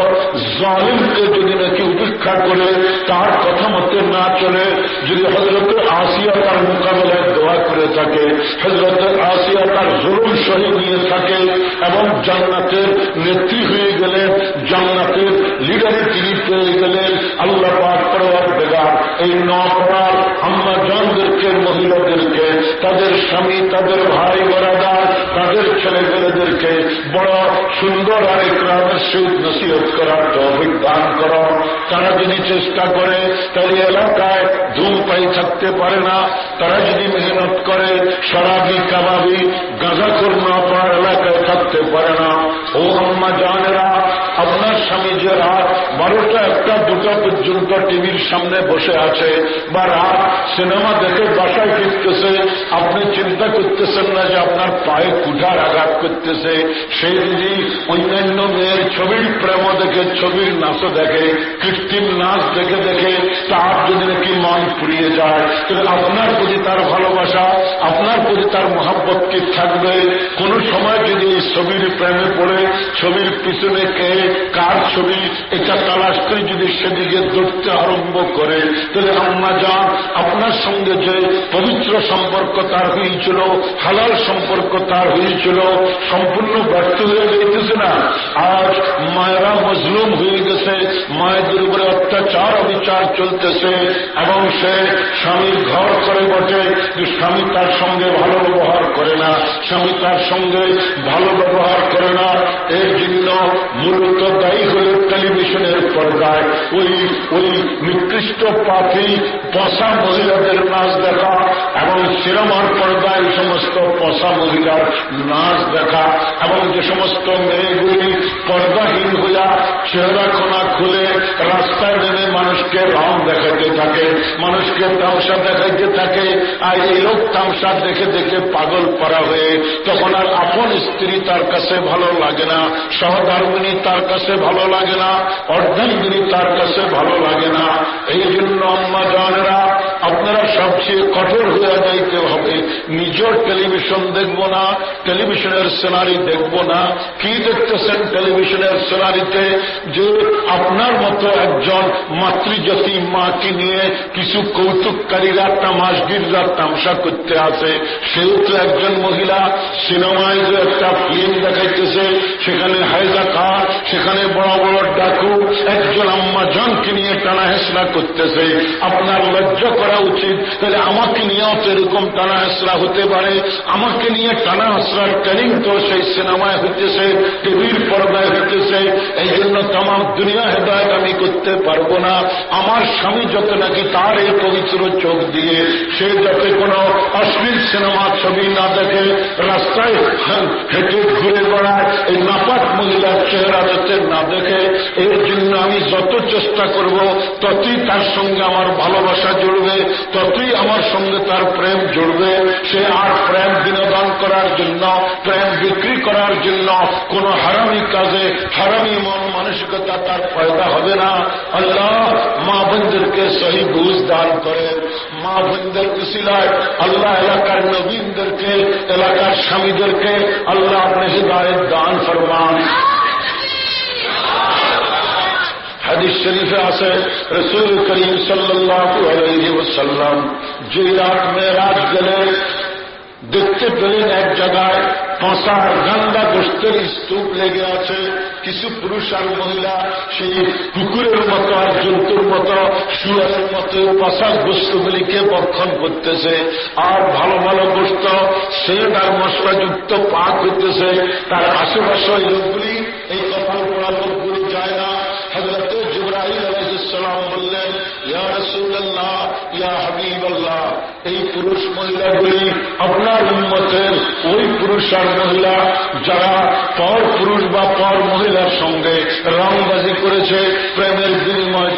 জালিমকে যদি নাকি উপেক্ষা করে, তার কথা মতো না চলে, যদি হজরত আসিয়া তার মোকাবেলায় দোয়া করে থাকে হজরত আসিয়া তার জরুর সহি নিয়ে থাকে, এবং জান্নাতের নেত্রী হয়ে গেলেন, জান্নাতের লিডারে তিনি পেয়ে গেলেন, আল্লাহ পাক পরবার বেগার এই নপড়ার আম্মা জানদেরকে, মহিলাদেরকে, তাদের স্বামী, তাদের ভাই বরাদার তাদের ছেলে মেয়েদেরকে বড় সুন্দর আর একরামের সুখ নসিহত করার তহবিক দান করো। তারা যদি চেষ্টা করে, তাহলে এলাকায় ধূম পাই থাকতে পারে না। তারা যদি মেহনত করে সরাবি কাবাবি গাঁজা না পাওয়ার এলাকায় থাকতে পারে না। ও আম্মা জানেরা স্বামী যে রাত বারোটা একটা, দুটা পর্যন্ত টিভির সামনে বসে আছে বা রাত সিনেমা দেখে বাসায় ফিরতেছে, আপনি চিন্তা করতেছেন না যে আপনার পায়ে কুঠার আঘাত করতেছে। সে যদি অন্যান্য মেয়ের ছবির প্রেম দেখে, ছবির নাচও দেখে, কৃত্রিম নাচ দেখে দেখে তার যদি নাকি মন পুড়িয়ে যায়। তাহলে আপনার প্রতি তার ভালোবাসা, আপনার প্রতি তার মহাব্বত কি থাকবে? কোন সময় যদি এই ছবির প্রেমে পড়ে, ছবির পিছনে কে কার ছবি এটা তালাশ করে যদি সেদিকে দৌড়তে আরম্ভ করে, তাহলে আম্মা যান আপনার সঙ্গে যে পবিত্র সম্পর্ক তার হয়েছিল, হালাল সম্পর্ক তার হয়েছিল, সম্পূর্ণ ব্যর্থ হয়ে যেতেছে না। আজ মায়েরা মজলুম হয়ে গেছে, মায়ের অবিচার চলতেছে এবং সে স্বামীর ঘর করে বটে। স্বামী তার সঙ্গে ভালো ব্যবহার করে না, স্বামী তার সঙ্গে ভালো ব্যবহার করে না, এর জন্য মূলত দায়ী হল টেলিভিশনের পর্দায়। ওই ওই নিকৃষ্ট পাখি পশা মহিলাদের নাচ দেখা এবং সিনেমার পর্দায় সমস্ত পশা মহিলার নাচ দেখা এবং যে সমস্ত মেয়েগুলি পর্দাহীন হইয়া চেহারা খুলে রাস্তায় নেমে মানুষকে রং দেখাইতে থাকে, মানুষকে তামসা দেখাইতে থাকে, আর এই লোক তামসা দেখে দেখে পাগল করা হয়ে, তখন আর আপন স্ত্রী তার কাছে ভালো লাগে না, সহধর্মিনী তার কাছে ভালো লাগে না, অর্ধাঙ্গিনী তার কাছে ভালো লাগে না। এই জন্য আম্মা জানেরা আপনারা সবচেয়ে কঠোর হয়ে যাইতে হবে। নিজের টেলিভিশন দেখব না টেলিভিশনের সিনারি দেখব না। কি দেখতেছেন টেলিভিশনের সিনারিতে যে আপনার মতো একজন মাতৃজাতি মাকে নিয়ে কিছু কৌতুককারীরা, তামাশগিররা তামসা করতে আসে। সেও তো একজন মহিলা, সিনেমায় যে একটা ফিল্ম দেখাইতেছে, সেখানে হায়দা কার সেখানে বড় বড় ডাকু, একজন আম্মা জনকে নিয়ে টানা হেসরা করতেছে। আপনার লজ্জা করা উচিত। তাহলে আমাকে নিয়েও তো এরকম টানা হেসরা হতে পারে। আমাকে নিয়ে টানা হেসরার ট্রেনিং তো সেই সিনেমায় হইতেছে, টিভির পর্দায় হইতেছে। এই জন্য তাম দুনিয়া হেদায়ত আমি করতে পারব না। আমার স্বামী যত নাকি তার এই পবিত্র চোখ দিয়ে, সে যাতে কোনো অশ্লীল সিনেমা ছবি না দেখে, রাস্তায় হেঁটে ঘুরে বেড়ায়, এই নাপাক মহিলার চেহারা যাতে না দেখে, এর জন্য আমি যত চেষ্টা করব ততই তার সঙ্গে আমার ভালোবাসা জুড়বে, ততই আমার সঙ্গে তার প্রেম জুড়বে। সে আর প্রেম বিনোদন করার জন্য, প্রেম বিক্রি করার জন্য কোন হারামি কাজে, হারামি মন মানসিকতা তার ফয়দা হবে না। আল্লাহ মা বোনদেরকে সহি বুঝ দান করেন। মা বোনদের কুশিলায় আল্লাহ এলাকার নবীনদেরকে, এলাকার স্বামীদেরকে আল্লাহ আপনি হৃদায়ত দান ফরমান। হাদিস শরীফে আছে, রসুল করিম সাল্লাম যে রাত মেয়েরাজ গেলে, দেখতে পেলেন এক জায়গায় পাঁচার গান্দা গোষ্ঠের স্তূপ লেগে আছে। কিছু পুরুষ আর মহিলা সেই কুকুরের মতো আর জন্তুর মতো শুয়ারের মতো পাশার গোষ্ঠগুলিকে বক্ষণ করতেছে। আর ভালো ভালো গোষ্ঠ, সেট আর মশলাযুক্ত পাক হইতেছে। তার আশেপাশে লোকগুলি এই ইয়া হাবিব আল্লাহ এই পুরুষ মহিলাগুলি আপনার উন্মতের ওই পুরুষ আর মহিলা যারা পর পুরুষ বা পর মহিলার সঙ্গে রংবাজি করেছে, প্রেমের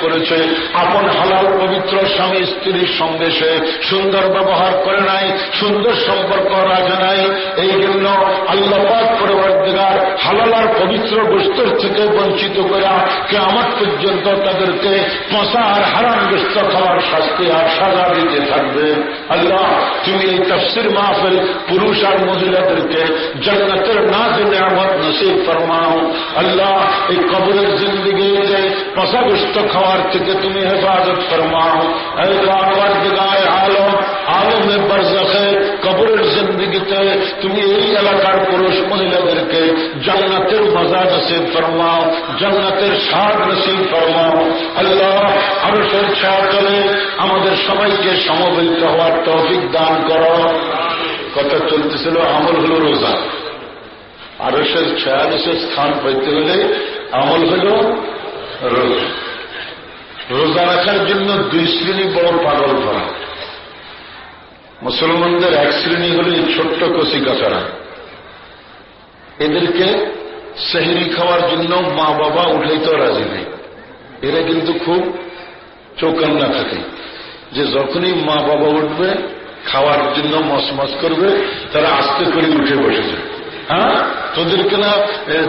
করেছে, আপন হালাল পবিত্র স্বামী স্ত্রীর সঙ্গে সে সুন্দর ব্যবহার করে নাই, সুন্দর সম্পর্ক রাখে নাই। এই জন্য আল্লাপাক পরবর্তীকার হালাল আর পবিত্র বস্তুর থেকে বঞ্চিত করা কে আমার পর্যন্ত তাদেরকে পচা আর হারাম গ্রস্ত খাওয়ার শাস্তি আর সাজা দিতে থাকবে। আল্লাহ, তুমি এই তফসির মাহফিল পুরুষ আর মহিলাদেরকে জন্নতের নাজ নিয়ামত নসিব ফরমাও। আল্লাহ, এই কবরের জিন্দগিতে পশাগ্রস্ত খাওয়ার থেকে তুমি হেফাজত ফরমাও গায়ে আলম আলমে বরজখে কবরের জিন্দগিতে তুমি এই এলাকার পুরুষ মহিলাদেরকে জান্নাতের মজা নসিব ফরমাও জান্নাতের স্বাদ নসিব ফরমাও আল্লাহ ছায়া চলে আমাদের সবাইকে সমবেত হওয়ার তৌফিক দান করো কথা চলতেছিল আমল হল রোজা আরসের ছায়াদেশের স্থান পাইতে হলে আমল হল রোজা রোজা রাখার জন্য দুই শ্রেণি বড় পাগল করা মুসলমানদের এক শ্রেণি হল এই ছোট্ট কষি কাছারা এদেরকে সেহরি খাওয়ার জন্য মা বাবা উঠাইতেও রাজি নেই। এরা কিন্তু খুব চৌকান্না থাকে। যে যখনই মা বাবা উঠবে, খাওয়ার জন্য মসমস করবে, তারা আস্তে করে উঠে বসেছে হ্যাঁ? তোদেরকে না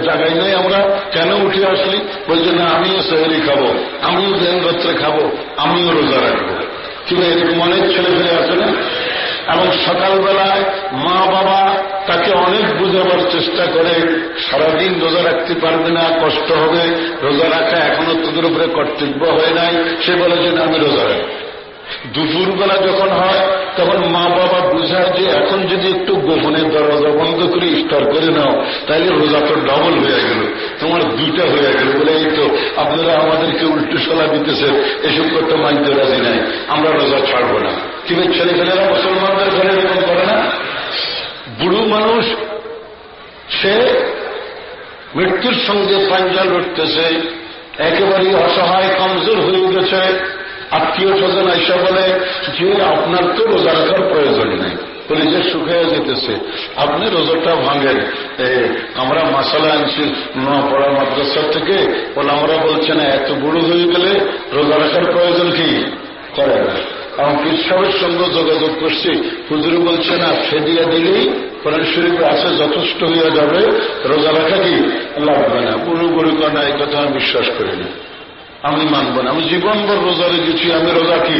জায়গায় নেই আমরা। কেন উঠে আসলি? বলছে, না, আমিও সেহরি খাব। আমিও দেন খাব। আমিও রোজা রাখব। কিন্তু এরকম অনেক ছেলে ফেলে আছে না? এবং সকালবেলায় মা বাবা তাকে অনেক বুঝাবার চেষ্টা করে, সারাদিন রোজা রাখতে পারবে না, কষ্ট হবে, রোজা রাখা এখনও তোদের উপরে কর্তব্য হয় নাই। সে বলে যে আমি রোজা রাখব। দুপুরবেলা যখন হয়, তখন মা বাবা বুঝায় যে এখন যদি একটু গোপনে দরজা বন্ধ করে ইফতার করে নাও তাহলে রোজা তো ডবল হয়ে গেল। তোমার দুইটা হয়ে গেল বলে এই তো আপনারা আমাদেরকে উল্টো সলা দিতেছেন, এসব করতে মানতে রাজি নাই, আমরা রোজা ছাড়বো না। কিন্তু ছেলেপেলেরা মুসলমানদের ঘরে এরকম করে না? বুড়ো মানুষ, সে মৃত্যুর সঙ্গে পাঞ্জা লড়তেছে, একেবারেই অসহায়, কমজোর হয়ে গেছে। আত্মীয় স্বজন আইসা বলে যে আপনার তো রোজা রাখার প্রয়োজন নেই। কলিজে শুকিয়ে যেতেছে, আপনি রোজাটা ভাঙেন। আমরা মাসালা আনছি পড়া মাদ্রাসা থেকে। বলে আমরা বলছে না এত বুড়ো হয়ে গেলে রোজা রাখার প্রয়োজন কি? করে না কারণ কৃষকের সঙ্গে যোগাযোগ করছি। হুজুর বলছে, না, ফেদিয়া দিলেই কোরআন শরীফে আছে, যথেষ্ট হয়ে যাবে। রোজা রাখা কি? লাগবে না এই কথা আমি বিশ্বাস করিনি আমি মানব না আমি জীবনভর রোজা রেখেছি আমি রোজা কি?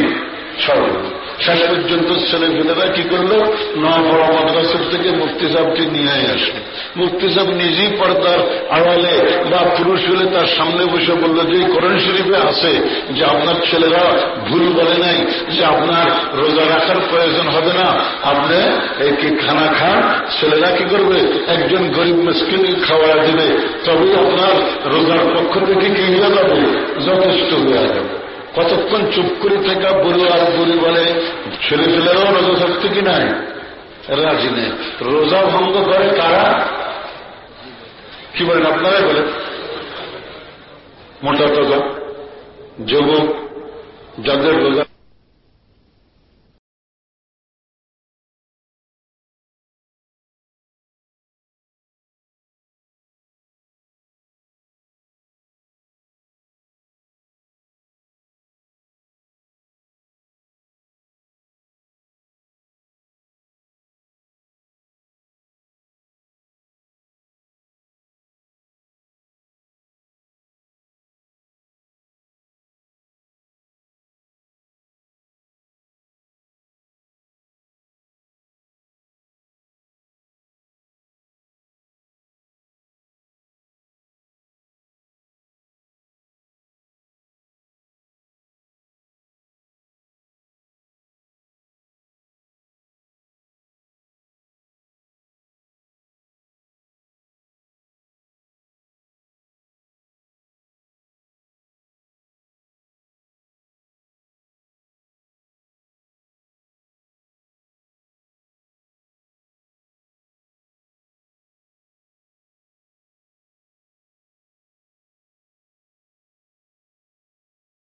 ছাড়ব শেষ পর্যন্ত ছেলে ফেলেরা কি করল? নয় বড় মাদ্রাসার থেকে মুক্তি সাহকে নিয়ে আসলো। মুক্তি সাহেব নিজেই পর্দার আড়ালে বা পুরুষ হলে তার সামনে বসে বলল, যে করণ শরীফে আছে যে আপনার ছেলেরা ভুল বলে নাই, যে আপনার রোজা রাখার প্রয়োজন হবে না, আপনি একে খানা খান, ছেলেরা কি করবে? একজন গরিব মুসকিন খাওয়া দিবে তবে আপনার রোজার পক্ষ থেকে কি যাবে যথেষ্ট হয়ে যাবে। কতক্ষণ চুপ করে থাকা বুড়ো আর বুড়ি বলে, ছেলে পেলেরাও রোজা থাকতে কি নাই? রাজি নেই। রোজা ভঙ্গ করে তারা কি বলেন আপনারাই বলে মোটা টোকা যুবক, যাদের রোজা